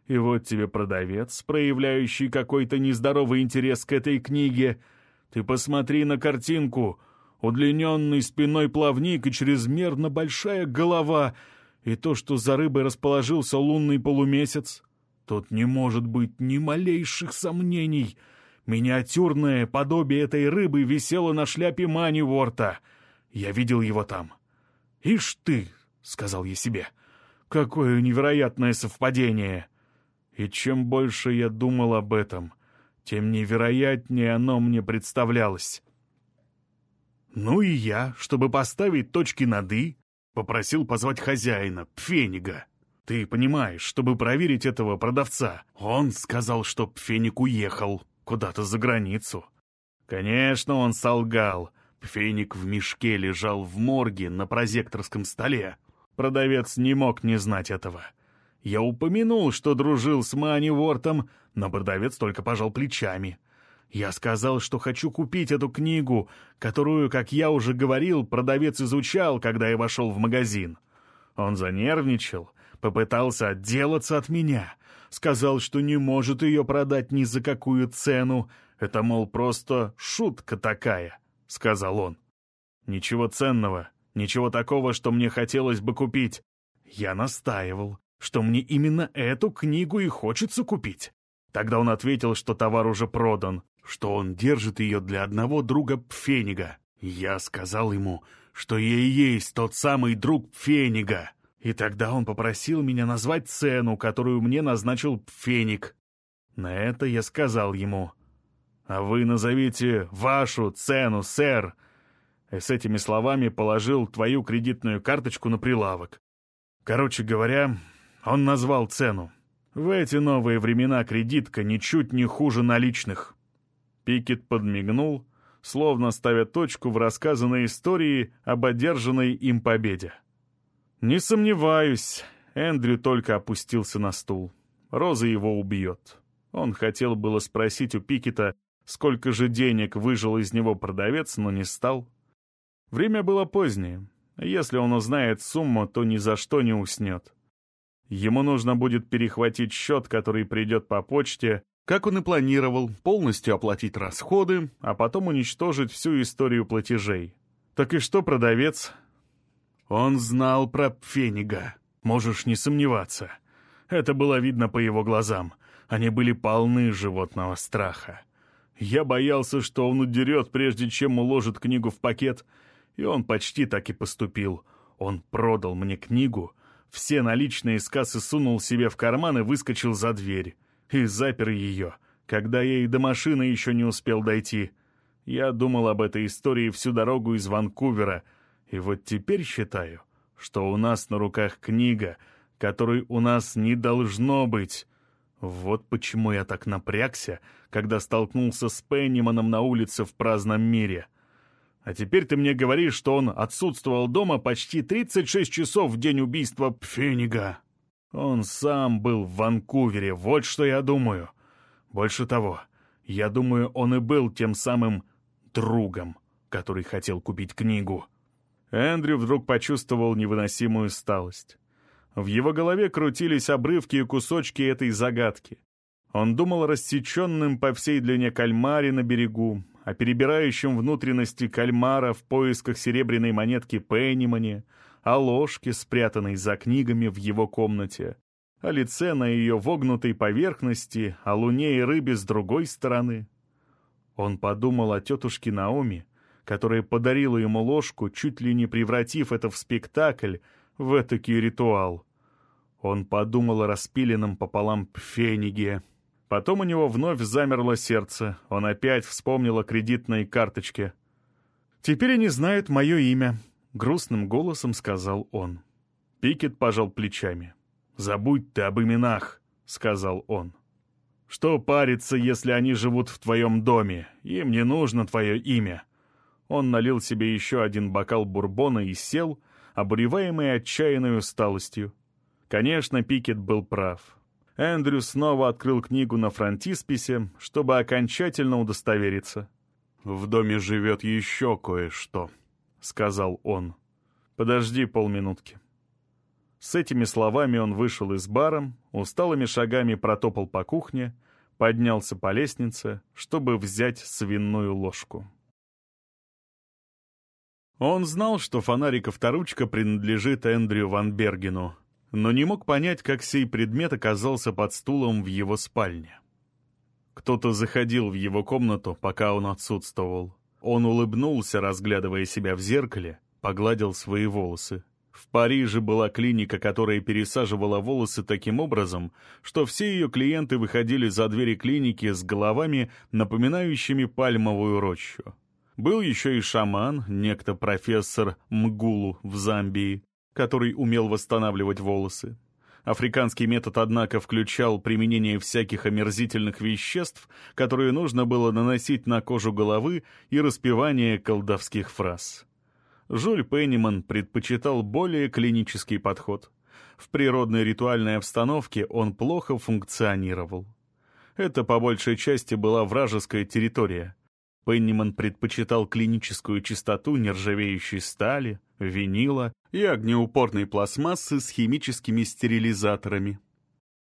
И вот тебе продавец, проявляющий какой-то нездоровый интерес к этой книге. Ты посмотри на картинку. Удлиненный спиной плавник и чрезмерно большая голова. И то, что за рыбой расположился лунный полумесяц, тут не может быть ни малейших сомнений. Миниатюрное подобие этой рыбы висело на шляпе Маниворта. Я видел его там. «Ишь ты!» — сказал я себе. «Какое невероятное совпадение!» И чем больше я думал об этом, тем невероятнее оно мне представлялось. Ну и я, чтобы поставить точки над «и», попросил позвать хозяина, Пфенига. Ты понимаешь, чтобы проверить этого продавца. Он сказал, что Пфеник уехал куда-то за границу. Конечно, он солгал. Пфеник в мешке лежал в морге на прозекторском столе. Продавец не мог не знать этого. Я упомянул, что дружил с Мани Вортом, но продавец только пожал плечами. Я сказал, что хочу купить эту книгу, которую, как я уже говорил, продавец изучал, когда я вошел в магазин. Он занервничал, попытался отделаться от меня, сказал, что не может ее продать ни за какую цену. Это, мол, просто шутка такая, — сказал он. Ничего ценного, ничего такого, что мне хотелось бы купить. Я настаивал, что мне именно эту книгу и хочется купить. Тогда он ответил, что товар уже продан, что он держит ее для одного друга Пфенига. Я сказал ему, что я и есть тот самый друг Пфенига. И тогда он попросил меня назвать цену, которую мне назначил Пфеник. На это я сказал ему, «А вы назовите вашу цену, сэр!» И с этими словами положил твою кредитную карточку на прилавок. Короче говоря, он назвал цену. В эти новые времена кредитка ничуть не хуже наличных. Пикет подмигнул, словно ставя точку в рассказанной истории об одержанной им победе. «Не сомневаюсь», — Эндрю только опустился на стул. «Роза его убьет». Он хотел было спросить у Пикета, сколько же денег выжил из него продавец, но не стал. Время было позднее. Если он узнает сумму, то ни за что не уснет. Ему нужно будет перехватить счет, который придет по почте, как он и планировал, полностью оплатить расходы, а потом уничтожить всю историю платежей. Так и что продавец? Он знал про Пфенига, можешь не сомневаться. Это было видно по его глазам. Они были полны животного страха. Я боялся, что он удерет, прежде чем уложит книгу в пакет, и он почти так и поступил. Он продал мне книгу, все наличные из кассы сунул себе в карман и выскочил за дверь и запер ее, когда я и до машины еще не успел дойти. Я думал об этой истории всю дорогу из Ванкувера, и вот теперь считаю, что у нас на руках книга, которой у нас не должно быть. Вот почему я так напрягся, когда столкнулся с Пенниманом на улице в праздном мире. А теперь ты мне говоришь, что он отсутствовал дома почти 36 часов в день убийства Пфенига. Он сам был в Ванкувере, вот что я думаю. Больше того, я думаю, он и был тем самым другом, который хотел купить книгу. Эндрю вдруг почувствовал невыносимую усталость. В его голове крутились обрывки и кусочки этой загадки. Он думал о рассеченном по всей длине кальмаре на берегу, о перебирающем внутренности кальмара в поисках серебряной монетки Пеннимане, о ложке, спрятанной за книгами в его комнате, о лице на ее вогнутой поверхности, о луне и рыбе с другой стороны. Он подумал о тетушке Наоми, которая подарила ему ложку, чуть ли не превратив это в спектакль, в этакий ритуал. Он подумал о распиленном пополам пфениге. Потом у него вновь замерло сердце, он опять вспомнил о кредитной карточке. «Теперь они знают мое имя», Грустным голосом сказал он. Пикет пожал плечами. «Забудь ты об именах», — сказал он. «Что париться, если они живут в твоем доме? Им не нужно твое имя». Он налил себе еще один бокал бурбона и сел, обуреваемый отчаянной усталостью. Конечно, Пикет был прав. Эндрю снова открыл книгу на фронтисписе, чтобы окончательно удостовериться. «В доме живет еще кое-что», сказал он. «Подожди полминутки». С этими словами он вышел из бара, усталыми шагами протопал по кухне, поднялся по лестнице, чтобы взять свиную ложку. Он знал, что фонарик-авторучка принадлежит Эндрю Ван Бергену, но не мог понять, как сей предмет оказался под стулом в его спальне. Кто-то заходил в его комнату, пока он отсутствовал. Он улыбнулся, разглядывая себя в зеркале, погладил свои волосы. В Париже была клиника, которая пересаживала волосы таким образом, что все ее клиенты выходили за двери клиники с головами, напоминающими пальмовую рощу. Был еще и шаман, некто профессор Мгулу в Замбии, который умел восстанавливать волосы. Африканский метод, однако, включал применение всяких омерзительных веществ, которые нужно было наносить на кожу головы и распевание колдовских фраз. Жюль Пенниман предпочитал более клинический подход. В природной ритуальной обстановке он плохо функционировал. Это по большей части была вражеская территория. Пенниман предпочитал клиническую чистоту нержавеющей стали, винила и огнеупорной пластмассы с химическими стерилизаторами.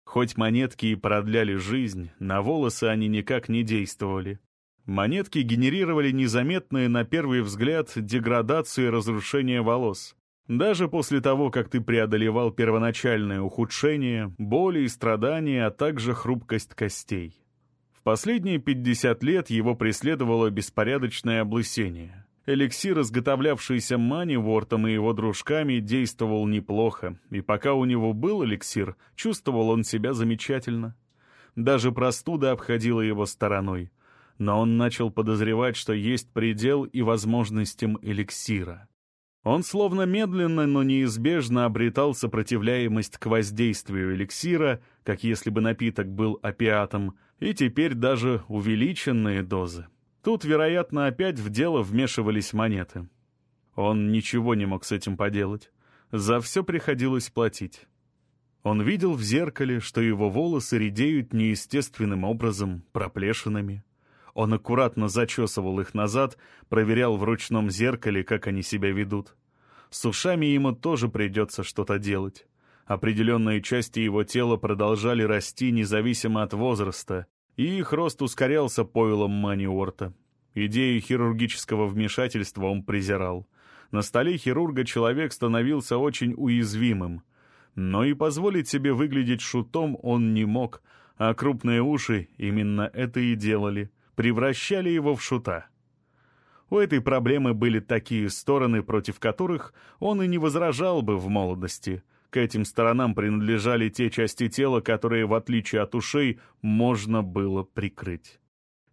Хоть монетки и продляли жизнь, на волосы они никак не действовали. Монетки генерировали незаметные на первый взгляд деградацию и разрушение волос. Даже после того, как ты преодолевал первоначальное ухудшение, боли и страдания, а также хрупкость костей. В последние 50 лет его преследовало беспорядочное облысение. Эликсир, изготовлявшийся Манивортом и его дружками, действовал неплохо, и пока у него был эликсир, чувствовал он себя замечательно. Даже простуда обходила его стороной но он начал подозревать, что есть предел и возможностям эликсира. Он словно медленно, но неизбежно обретал сопротивляемость к воздействию эликсира, как если бы напиток был опиатом, и теперь даже увеличенные дозы. Тут, вероятно, опять в дело вмешивались монеты. Он ничего не мог с этим поделать. За все приходилось платить. Он видел в зеркале, что его волосы редеют неестественным образом, проплешинами. Он аккуратно зачесывал их назад, проверял в ручном зеркале, как они себя ведут. С ушами ему тоже придется что-то делать. Определенные части его тела продолжали расти независимо от возраста, и их рост ускорялся пойлом Маниорта. Идею хирургического вмешательства он презирал. На столе хирурга человек становился очень уязвимым. Но и позволить себе выглядеть шутом он не мог, а крупные уши именно это и делали — превращали его в шута. У этой проблемы были такие стороны, против которых он и не возражал бы в молодости. К этим сторонам принадлежали те части тела, которые, в отличие от ушей, можно было прикрыть.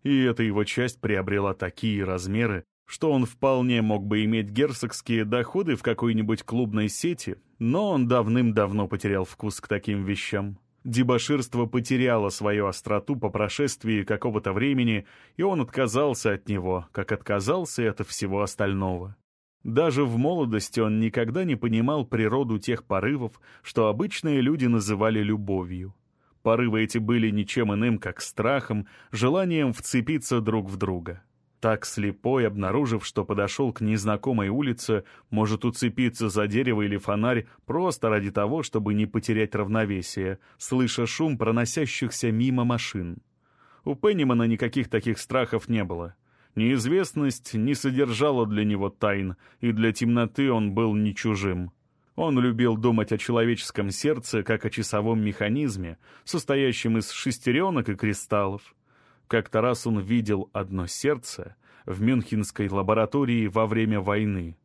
И эта его часть приобрела такие размеры, что он вполне мог бы иметь герцогские доходы в какой-нибудь клубной сети, но он давным-давно потерял вкус к таким вещам. Дебоширство потеряло свою остроту по прошествии какого-то времени, и он отказался от него, как отказался от всего остального. Даже в молодости он никогда не понимал природу тех порывов, что обычные люди называли любовью. Порывы эти были ничем иным, как страхом, желанием вцепиться друг в друга. Так слепой, обнаружив, что подошел к незнакомой улице, может уцепиться за дерево или фонарь просто ради того, чтобы не потерять равновесие, слыша шум проносящихся мимо машин. У Пеннимана никаких таких страхов не было. Неизвестность не содержала для него тайн, и для темноты он был не чужим. Он любил думать о человеческом сердце как о часовом механизме, состоящем из шестеренок и кристаллов. Как-то раз он видел одно сердце в Мюнхенской лаборатории во время войны.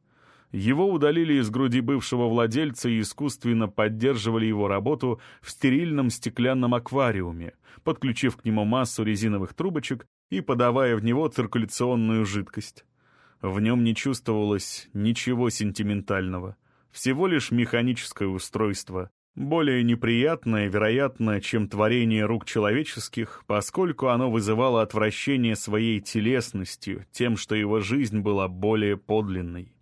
Его удалили из груди бывшего владельца и искусственно поддерживали его работу в стерильном стеклянном аквариуме, подключив к нему массу резиновых трубочек и подавая в него циркуляционную жидкость. В нем не чувствовалось ничего сентиментального, всего лишь механическое устройство, более неприятное, вероятно, чем творение рук человеческих, поскольку оно вызывало отвращение своей телесностью, тем, что его жизнь была более подлинной.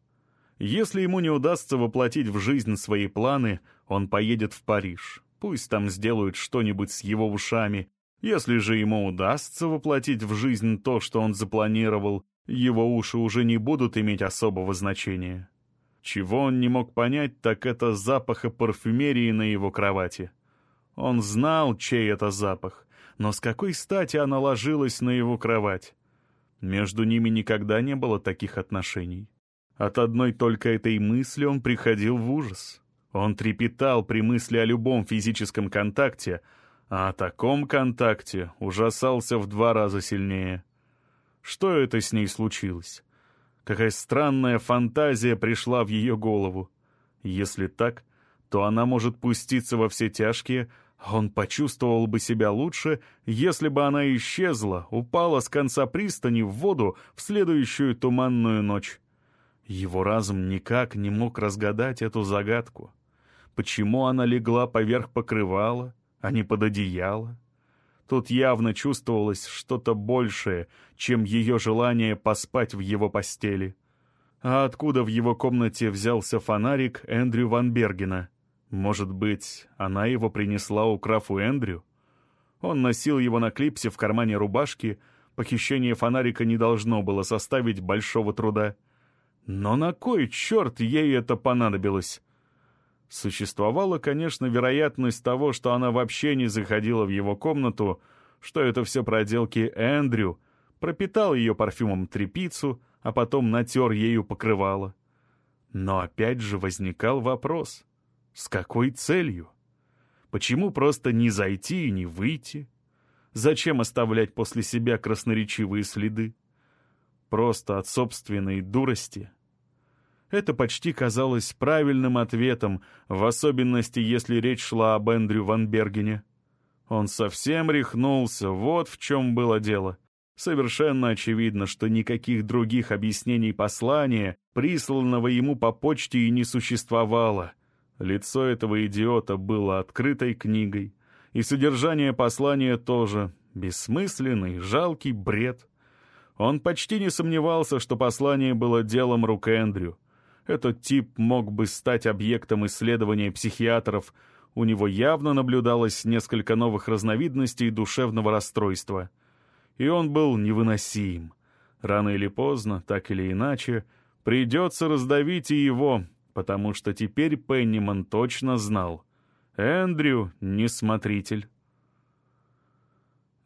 Если ему не удастся воплотить в жизнь свои планы, он поедет в Париж. Пусть там сделают что-нибудь с его ушами. Если же ему удастся воплотить в жизнь то, что он запланировал, его уши уже не будут иметь особого значения. Чего он не мог понять, так это запаха парфюмерии на его кровати. Он знал, чей это запах, но с какой стати она ложилась на его кровать? Между ними никогда не было таких отношений. От одной только этой мысли он приходил в ужас. Он трепетал при мысли о любом физическом контакте, а о таком контакте ужасался в два раза сильнее. Что это с ней случилось? Какая странная фантазия пришла в ее голову. Если так, то она может пуститься во все тяжкие, а он почувствовал бы себя лучше, если бы она исчезла, упала с конца пристани в воду в следующую туманную ночь. Его разум никак не мог разгадать эту загадку. Почему она легла поверх покрывала, а не под одеяло? Тут явно чувствовалось что-то большее, чем ее желание поспать в его постели. А откуда в его комнате взялся фонарик Эндрю Ван Бергена? Может быть, она его принесла, украв у Эндрю? Он носил его на клипсе в кармане рубашки, похищение фонарика не должно было составить большого труда. Но на кой черт ей это понадобилось? Существовала, конечно, вероятность того, что она вообще не заходила в его комнату, что это все проделки Эндрю, пропитал ее парфюмом трепицу, а потом натер ею покрывало. Но опять же возникал вопрос, с какой целью? Почему просто не зайти и не выйти? Зачем оставлять после себя красноречивые следы? Просто от собственной дурости — это почти казалось правильным ответом, в особенности, если речь шла об Эндрю Ван Бергене. Он совсем рехнулся, вот в чем было дело. Совершенно очевидно, что никаких других объяснений послания, присланного ему по почте, и не существовало. Лицо этого идиота было открытой книгой, и содержание послания тоже бессмысленный, жалкий бред. Он почти не сомневался, что послание было делом рук Эндрю — этот тип мог бы стать объектом исследования психиатров, у него явно наблюдалось несколько новых разновидностей душевного расстройства. И он был невыносим. Рано или поздно, так или иначе, придется раздавить и его, потому что теперь Пенниман точно знал. Эндрю — не смотритель.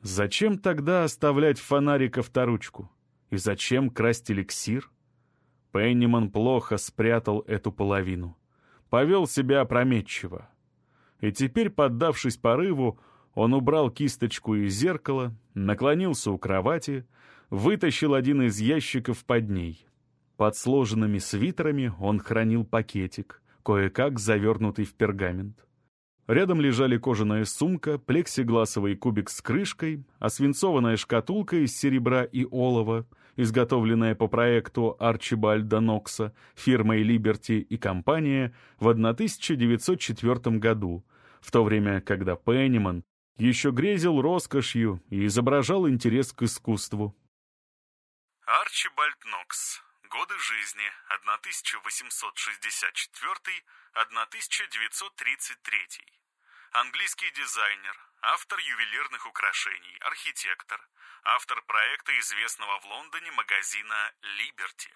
Зачем тогда оставлять фонарик авторучку? И зачем красть эликсир? Пенниман плохо спрятал эту половину. Повел себя опрометчиво. И теперь, поддавшись порыву, он убрал кисточку из зеркала, наклонился у кровати, вытащил один из ящиков под ней. Под сложенными свитерами он хранил пакетик, кое-как завернутый в пергамент. Рядом лежали кожаная сумка, плексигласовый кубик с крышкой, освинцованная шкатулка из серебра и олова — изготовленная по проекту Арчибальда Нокса фирмой Liberty и компания в 1904 году, в то время, когда Пенниман еще грезил роскошью и изображал интерес к искусству. Арчибальд Нокс. Годы жизни 1864-1933. Английский дизайнер, автор ювелирных украшений, архитектор, автор проекта известного в Лондоне магазина «Либерти».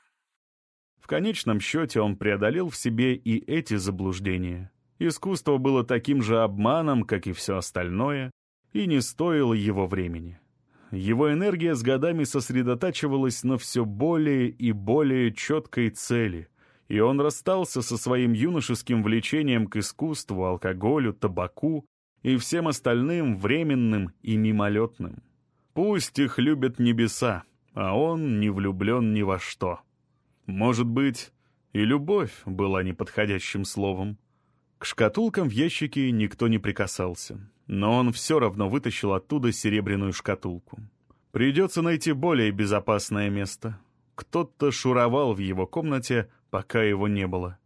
В конечном счете он преодолел в себе и эти заблуждения. Искусство было таким же обманом, как и все остальное, и не стоило его времени. Его энергия с годами сосредотачивалась на все более и более четкой цели, и он расстался со своим юношеским влечением к искусству, алкоголю, табаку и всем остальным временным и мимолетным. Пусть их любят небеса, а он не влюблен ни во что. Может быть, и любовь была неподходящим словом. К шкатулкам в ящике никто не прикасался, но он все равно вытащил оттуда серебряную шкатулку. Придется найти более безопасное место. Кто-то шуровал в его комнате, пока его не было.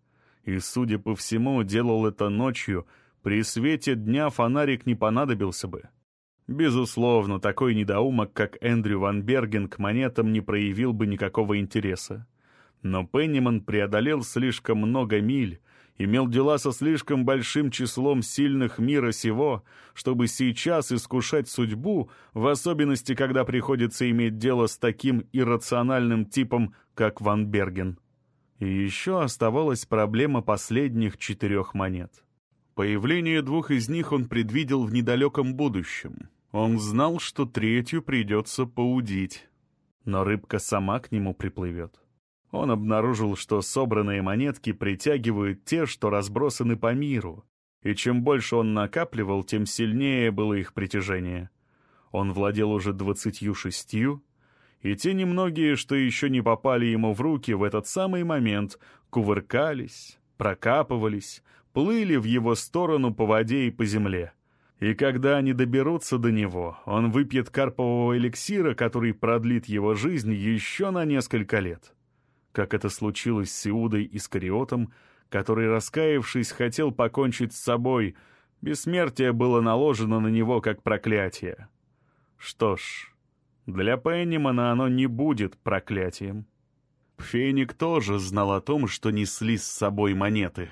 И, судя по всему, делал это ночью, при свете дня фонарик не понадобился бы. Безусловно, такой недоумок, как Эндрю Ван Берген, к монетам не проявил бы никакого интереса. Но Пенниман преодолел слишком много миль, имел дела со слишком большим числом сильных мира сего, чтобы сейчас искушать судьбу, в особенности, когда приходится иметь дело с таким иррациональным типом, как Ван Берген. И еще оставалась проблема последних четырех монет. Появление двух из них он предвидел в недалеком будущем. Он знал, что третью придется поудить. Но рыбка сама к нему приплывет. Он обнаружил, что собранные монетки притягивают те, что разбросаны по миру, и чем больше он накапливал, тем сильнее было их притяжение. Он владел уже двадцатью шестью, и те немногие, что еще не попали ему в руки в этот самый момент, кувыркались, прокапывались, плыли в его сторону по воде и по земле. И когда они доберутся до него, он выпьет карпового эликсира, который продлит его жизнь еще на несколько лет. Как это случилось с Иудой Искариотом, который, раскаявшись, хотел покончить с собой, бессмертие было наложено на него как проклятие. Что ж, для Пеннимана оно не будет проклятием. Феник тоже знал о том, что несли с собой монеты.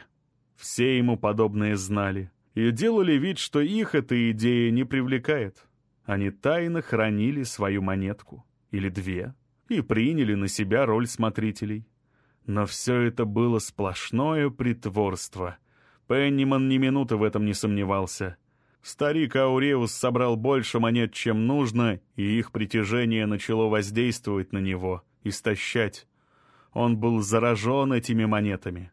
Все ему подобные знали и делали вид, что их эта идея не привлекает. Они тайно хранили свою монетку, или две, и приняли на себя роль смотрителей. Но все это было сплошное притворство. Пенниман ни минуты в этом не сомневался. Старик Ауреус собрал больше монет, чем нужно, и их притяжение начало воздействовать на него, истощать. Он был заражен этими монетами.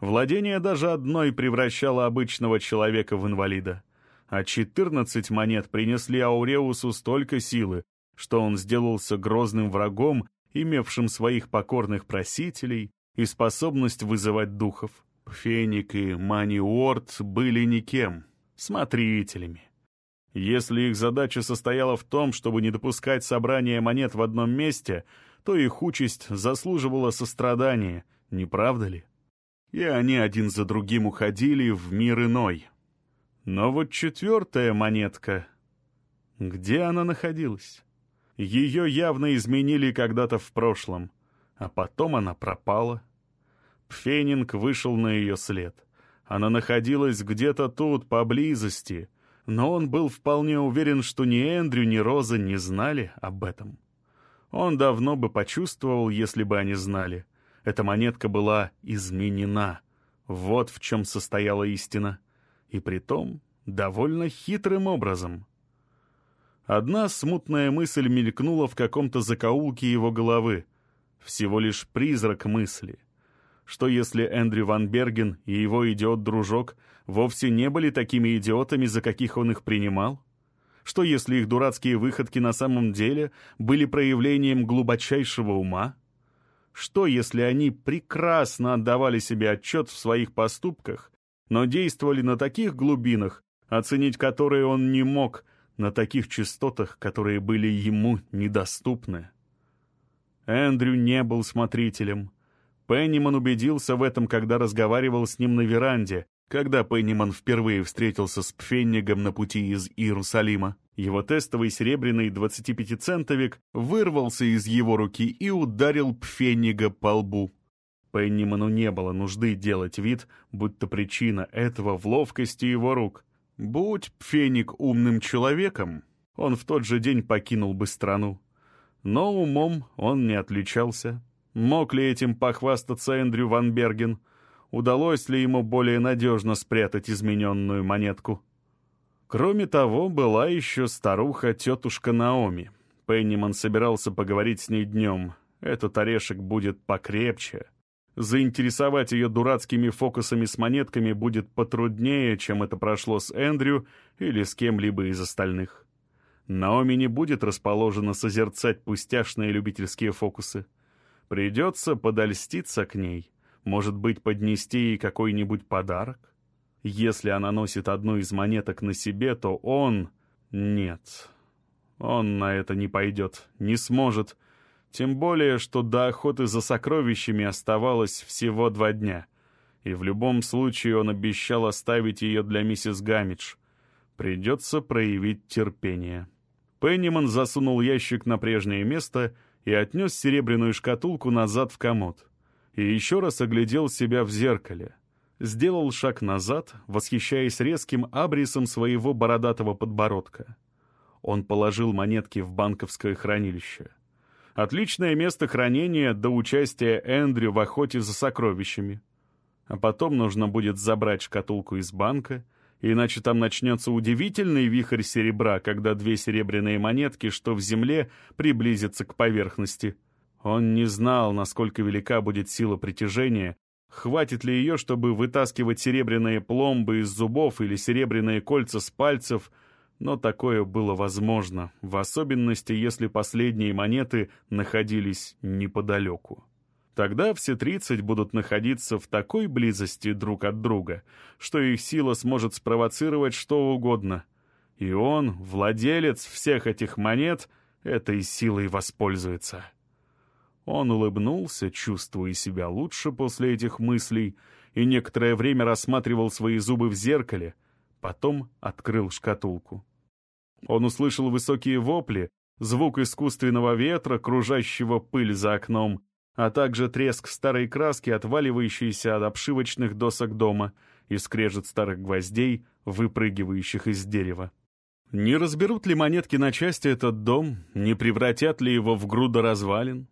Владение даже одной превращало обычного человека в инвалида. А четырнадцать монет принесли Ауреусу столько силы, что он сделался грозным врагом имевшим своих покорных просителей и способность вызывать духов. Феник и Мани Уорд были никем, смотрителями. Если их задача состояла в том, чтобы не допускать собрания монет в одном месте, то их участь заслуживала сострадания, не правда ли? И они один за другим уходили в мир иной. Но вот четвертая монетка... Где она находилась? Ее явно изменили когда-то в прошлом, а потом она пропала. Пфенинг вышел на ее след. Она находилась где-то тут, поблизости, но он был вполне уверен, что ни Эндрю, ни Роза не знали об этом. Он давно бы почувствовал, если бы они знали. Эта монетка была изменена. Вот в чем состояла истина. И притом довольно хитрым образом. Одна смутная мысль мелькнула в каком-то закоулке его головы. Всего лишь призрак мысли. Что если Эндрю Ван Берген и его идиот-дружок вовсе не были такими идиотами, за каких он их принимал? Что если их дурацкие выходки на самом деле были проявлением глубочайшего ума? Что если они прекрасно отдавали себе отчет в своих поступках, но действовали на таких глубинах, оценить которые он не мог – на таких частотах, которые были ему недоступны. Эндрю не был смотрителем. Пенниман убедился в этом, когда разговаривал с ним на веранде, когда Пенниман впервые встретился с Пфеннигом на пути из Иерусалима. Его тестовый серебряный 25-центовик вырвался из его руки и ударил Пфеннига по лбу. Пенниману не было нужды делать вид, будто причина этого в ловкости его рук. Будь Феник умным человеком, он в тот же день покинул бы страну. Но умом он не отличался. Мог ли этим похвастаться Эндрю Ван Берген? Удалось ли ему более надежно спрятать измененную монетку? Кроме того, была еще старуха-тетушка Наоми. Пенниман собирался поговорить с ней днем. Этот орешек будет покрепче. Заинтересовать ее дурацкими фокусами с монетками будет потруднее, чем это прошло с Эндрю или с кем-либо из остальных. Наоми не будет расположена созерцать пустяшные любительские фокусы. Придется подольститься к ней, может быть, поднести ей какой-нибудь подарок. Если она носит одну из монеток на себе, то он... Нет, он на это не пойдет, не сможет, тем более, что до охоты за сокровищами оставалось всего два дня. И в любом случае он обещал оставить ее для миссис Гамидж. Придется проявить терпение. Пенниман засунул ящик на прежнее место и отнес серебряную шкатулку назад в комод. И еще раз оглядел себя в зеркале. Сделал шаг назад, восхищаясь резким абрисом своего бородатого подбородка. Он положил монетки в банковское хранилище. Отличное место хранения до участия Эндрю в охоте за сокровищами. А потом нужно будет забрать шкатулку из банка, иначе там начнется удивительный вихрь серебра, когда две серебряные монетки, что в земле, приблизятся к поверхности. Он не знал, насколько велика будет сила притяжения, хватит ли ее, чтобы вытаскивать серебряные пломбы из зубов или серебряные кольца с пальцев, но такое было возможно, в особенности, если последние монеты находились неподалеку. Тогда все тридцать будут находиться в такой близости друг от друга, что их сила сможет спровоцировать что угодно. И он, владелец всех этих монет, этой силой воспользуется. Он улыбнулся, чувствуя себя лучше после этих мыслей, и некоторое время рассматривал свои зубы в зеркале, потом открыл шкатулку. Он услышал высокие вопли, звук искусственного ветра, кружащего пыль за окном, а также треск старой краски, отваливающейся от обшивочных досок дома, и скрежет старых гвоздей, выпрыгивающих из дерева. Не разберут ли монетки на части этот дом, не превратят ли его в грудо развалин,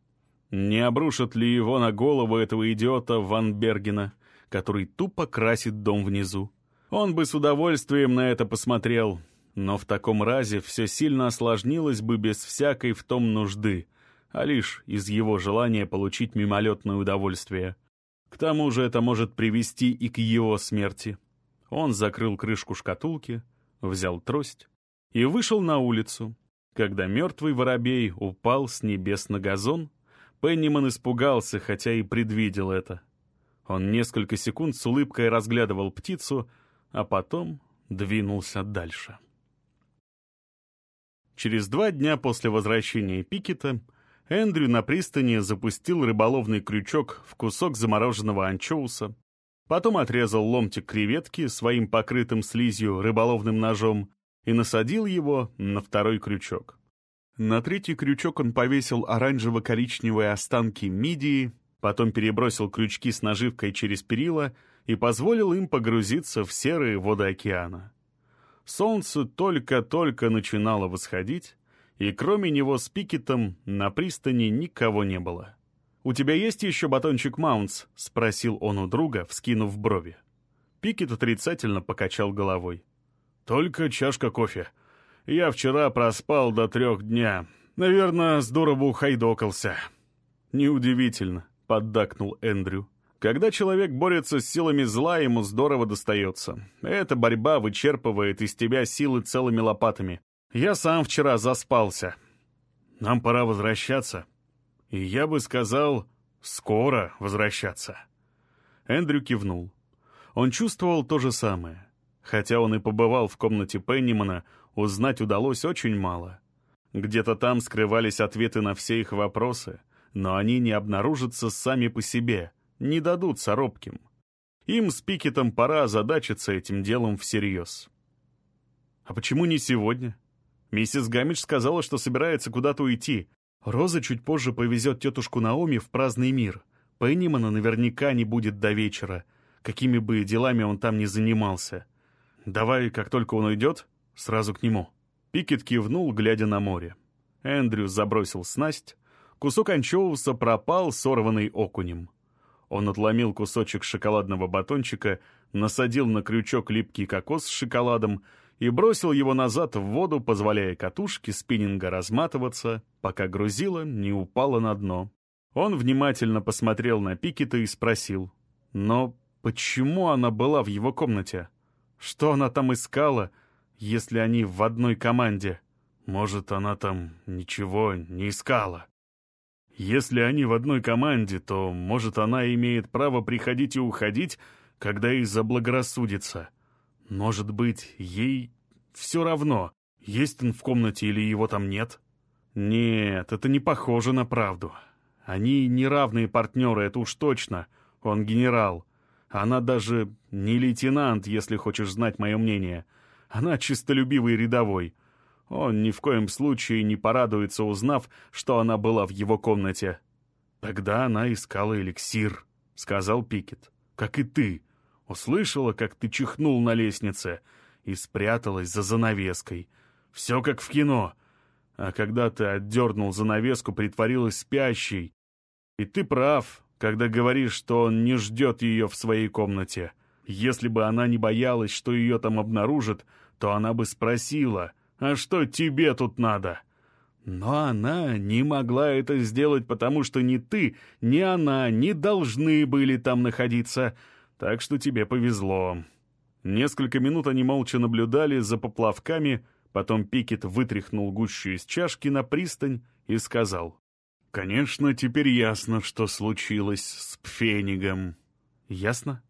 не обрушат ли его на голову этого идиота Ван Бергена, который тупо красит дом внизу. Он бы с удовольствием на это посмотрел, но в таком разе все сильно осложнилось бы без всякой в том нужды, а лишь из его желания получить мимолетное удовольствие. К тому же это может привести и к его смерти. Он закрыл крышку шкатулки, взял трость и вышел на улицу. Когда мертвый воробей упал с небес на газон, Пенниман испугался, хотя и предвидел это. Он несколько секунд с улыбкой разглядывал птицу, а потом двинулся дальше. Через два дня после возвращения Пикета Эндрю на пристани запустил рыболовный крючок в кусок замороженного анчоуса, потом отрезал ломтик креветки своим покрытым слизью рыболовным ножом и насадил его на второй крючок. На третий крючок он повесил оранжево-коричневые останки мидии, потом перебросил крючки с наживкой через перила и позволил им погрузиться в серые воды океана. Солнце только-только начинало восходить, и кроме него с Пикетом на пристани никого не было. «У тебя есть еще батончик Маунтс?» — спросил он у друга, вскинув брови. Пикет отрицательно покачал головой. «Только чашка кофе. Я вчера проспал до трех дня. Наверное, здорово ухайдокался». «Неудивительно», — поддакнул Эндрю. «Когда человек борется с силами зла, ему здорово достается. Эта борьба вычерпывает из тебя силы целыми лопатами. Я сам вчера заспался. Нам пора возвращаться. И я бы сказал, скоро возвращаться. Эндрю кивнул. Он чувствовал то же самое. Хотя он и побывал в комнате Пеннимана, узнать удалось очень мало. Где-то там скрывались ответы на все их вопросы, но они не обнаружатся сами по себе, не дадутся робким. Им с Пикетом пора озадачиться этим делом всерьез. А почему не сегодня? Миссис Гамидж сказала, что собирается куда-то уйти. Роза чуть позже повезет тетушку Наоми в праздный мир. Пеннимана наверняка не будет до вечера, какими бы делами он там ни занимался. Давай, как только он уйдет, сразу к нему». Пикет кивнул, глядя на море. Эндрю забросил снасть. Кусок анчоуса пропал, сорванный окунем. Он отломил кусочек шоколадного батончика, насадил на крючок липкий кокос с шоколадом и бросил его назад в воду, позволяя катушке спиннинга разматываться, пока грузило не упало на дно. Он внимательно посмотрел на Пикета и спросил, «Но почему она была в его комнате? Что она там искала, если они в одной команде? Может, она там ничего не искала?» Если они в одной команде, то, может, она имеет право приходить и уходить, когда ей заблагорассудится. Может быть, ей все равно, есть он в комнате или его там нет? Нет, это не похоже на правду. Они неравные партнеры, это уж точно. Он генерал. Она даже не лейтенант, если хочешь знать мое мнение. Она чистолюбивый рядовой. Он ни в коем случае не порадуется, узнав, что она была в его комнате. «Тогда она искала эликсир», — сказал Пикет. «Как и ты. Услышала, как ты чихнул на лестнице и спряталась за занавеской. Все как в кино. А когда ты отдернул занавеску, притворилась спящей. И ты прав, когда говоришь, что он не ждет ее в своей комнате. Если бы она не боялась, что ее там обнаружат, то она бы спросила, «А что тебе тут надо?» Но она не могла это сделать, потому что ни ты, ни она не должны были там находиться, так что тебе повезло. Несколько минут они молча наблюдали за поплавками, потом Пикет вытряхнул гущу из чашки на пристань и сказал. «Конечно, теперь ясно, что случилось с Пфенигом». «Ясно?»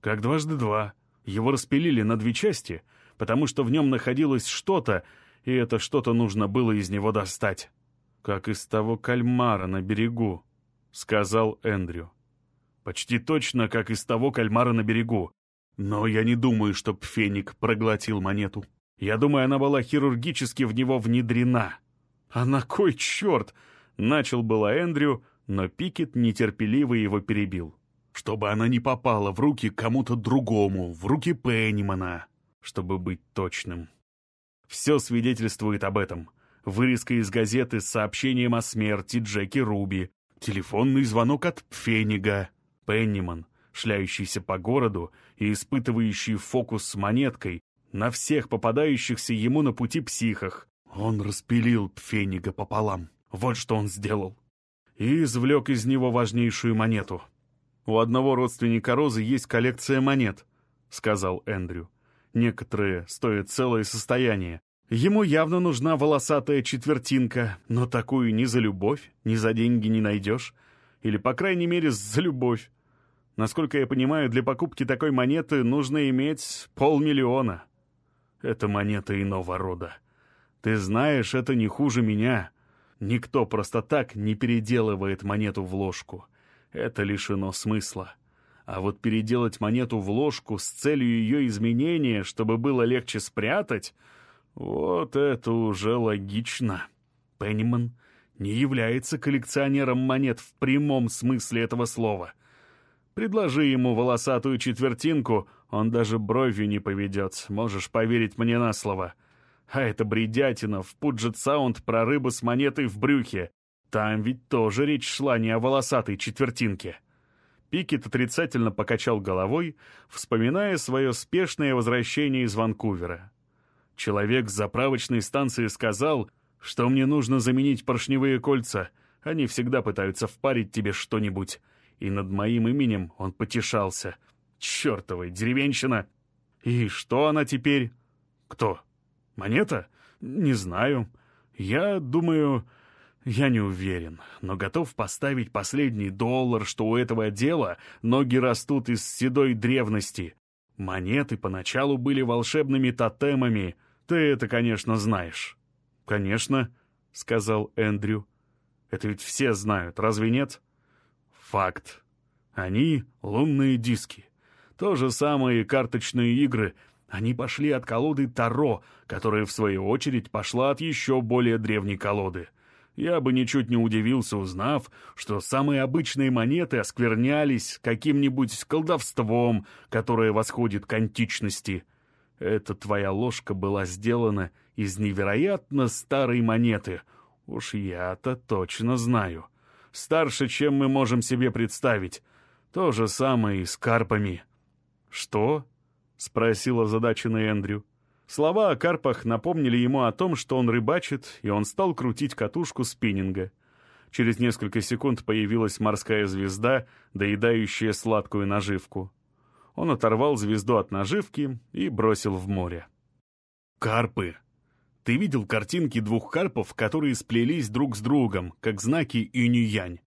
«Как дважды два. Его распилили на две части, потому что в нем находилось что-то, и это что-то нужно было из него достать. Как из того кальмара на берегу», — сказал Эндрю. «Почти точно, как из того кальмара на берегу. Но я не думаю, чтоб феник проглотил монету. Я думаю, она была хирургически в него внедрена. А на кой черт? Начал было Эндрю, но Пикет нетерпеливо его перебил. Чтобы она не попала в руки кому-то другому, в руки Пеннимана, чтобы быть точным. Все свидетельствует об этом. Вырезка из газеты с сообщением о смерти Джеки Руби, телефонный звонок от Пфенига. Пенниман шляющийся по городу и испытывающий фокус с монеткой на всех попадающихся ему на пути психах. Он распилил Пфенига пополам. Вот что он сделал. И извлек из него важнейшую монету. «У одного родственника Розы есть коллекция монет», — сказал Эндрю. «Некоторые стоят целое состояние. Ему явно нужна волосатая четвертинка, но такую ни за любовь, ни за деньги не найдешь. Или, по крайней мере, за любовь. Насколько я понимаю, для покупки такой монеты нужно иметь полмиллиона. Это монета иного рода. Ты знаешь, это не хуже меня. Никто просто так не переделывает монету в ложку. Это лишено смысла. А вот переделать монету в ложку с целью ее изменения, чтобы было легче спрятать, вот это уже логично. Пенниман не является коллекционером монет в прямом смысле этого слова — Предложи ему волосатую четвертинку, он даже бровью не поведет, можешь поверить мне на слово. А это бредятина в Пуджет Саунд про рыбу с монетой в брюхе. Там ведь тоже речь шла не о волосатой четвертинке. Пикет отрицательно покачал головой, вспоминая свое спешное возвращение из Ванкувера. Человек с заправочной станции сказал, что мне нужно заменить поршневые кольца. Они всегда пытаются впарить тебе что-нибудь и над моим именем он потешался. Чертовая деревенщина! И что она теперь? Кто? Монета? Не знаю. Я думаю... Я не уверен, но готов поставить последний доллар, что у этого дела ноги растут из седой древности. Монеты поначалу были волшебными тотемами. Ты это, конечно, знаешь. «Конечно», — сказал Эндрю. «Это ведь все знают, разве нет?» Факт. Они — лунные диски. То же самое и карточные игры. Они пошли от колоды Таро, которая, в свою очередь, пошла от еще более древней колоды. Я бы ничуть не удивился, узнав, что самые обычные монеты осквернялись каким-нибудь колдовством, которое восходит к античности. Эта твоя ложка была сделана из невероятно старой монеты. Уж я-то точно знаю старше, чем мы можем себе представить. То же самое и с карпами». «Что?» — спросил озадаченный Эндрю. Слова о карпах напомнили ему о том, что он рыбачит, и он стал крутить катушку спиннинга. Через несколько секунд появилась морская звезда, доедающая сладкую наживку. Он оторвал звезду от наживки и бросил в море. «Карпы!» Ты видел картинки двух карпов, которые сплелись друг с другом, как знаки инь-янь?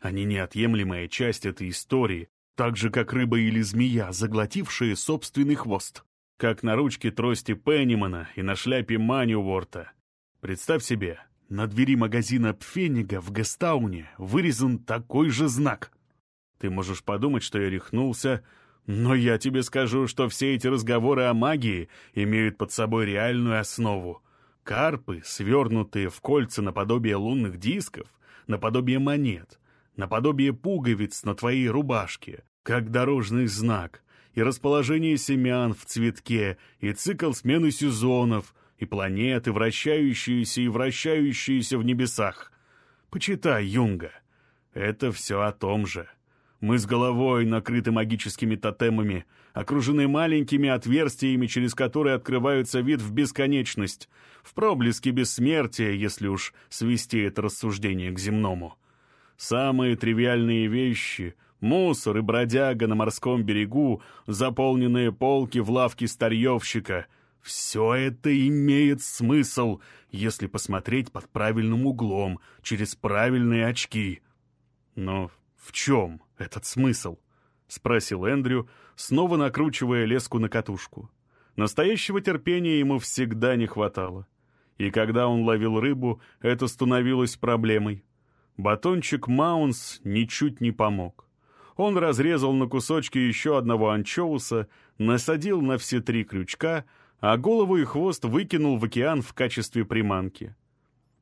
Они неотъемлемая часть этой истории, так же, как рыба или змея, заглотившие собственный хвост. Как на ручке трости Пеннимана и на шляпе Манюворта. Представь себе, на двери магазина Пфеннига в Гестауне вырезан такой же знак. Ты можешь подумать, что я рехнулся, но я тебе скажу, что все эти разговоры о магии имеют под собой реальную основу. Карпы, свернутые в кольца наподобие лунных дисков, наподобие монет, наподобие пуговиц на твоей рубашке, как дорожный знак, и расположение семян в цветке, и цикл смены сезонов, и планеты, вращающиеся и вращающиеся в небесах. Почитай Юнга. Это все о том же. Мы с головой накрыты магическими тотемами, окружены маленькими отверстиями, через которые открывается вид в бесконечность, в проблеске бессмертия, если уж свести это рассуждение к земному. Самые тривиальные вещи — мусор и бродяга на морском берегу, заполненные полки в лавке старьевщика — все это имеет смысл, если посмотреть под правильным углом, через правильные очки. Но в чем этот смысл? — спросил Эндрю, снова накручивая леску на катушку. Настоящего терпения ему всегда не хватало. И когда он ловил рыбу, это становилось проблемой. Батончик Маунс ничуть не помог. Он разрезал на кусочки еще одного анчоуса, насадил на все три крючка, а голову и хвост выкинул в океан в качестве приманки.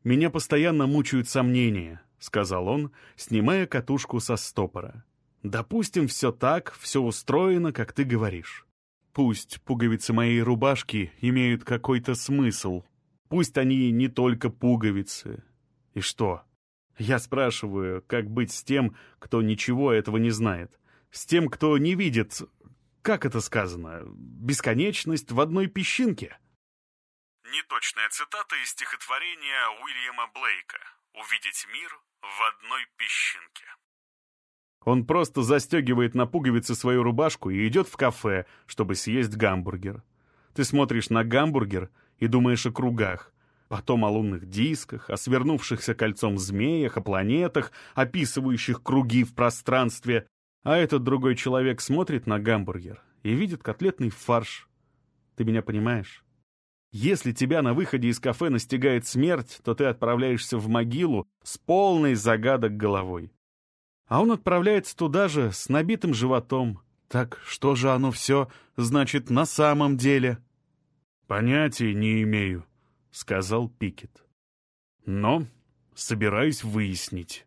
«Меня постоянно мучают сомнения», — сказал он, снимая катушку со стопора. «Допустим, все так, все устроено, как ты говоришь. Пусть пуговицы моей рубашки имеют какой-то смысл. Пусть они не только пуговицы. И что? Я спрашиваю, как быть с тем, кто ничего этого не знает? С тем, кто не видит, как это сказано, бесконечность в одной песчинке?» Неточная цитата из стихотворения Уильяма Блейка «Увидеть мир в одной песчинке». Он просто застегивает на пуговицы свою рубашку и идет в кафе, чтобы съесть гамбургер. Ты смотришь на гамбургер и думаешь о кругах, потом о лунных дисках, о свернувшихся кольцом змеях, о планетах, описывающих круги в пространстве, а этот другой человек смотрит на гамбургер и видит котлетный фарш. Ты меня понимаешь? Если тебя на выходе из кафе настигает смерть, то ты отправляешься в могилу с полной загадок головой. А он отправляется туда же с набитым животом. Так что же оно все значит на самом деле? «Понятия не имею», — сказал Пикет. «Но собираюсь выяснить».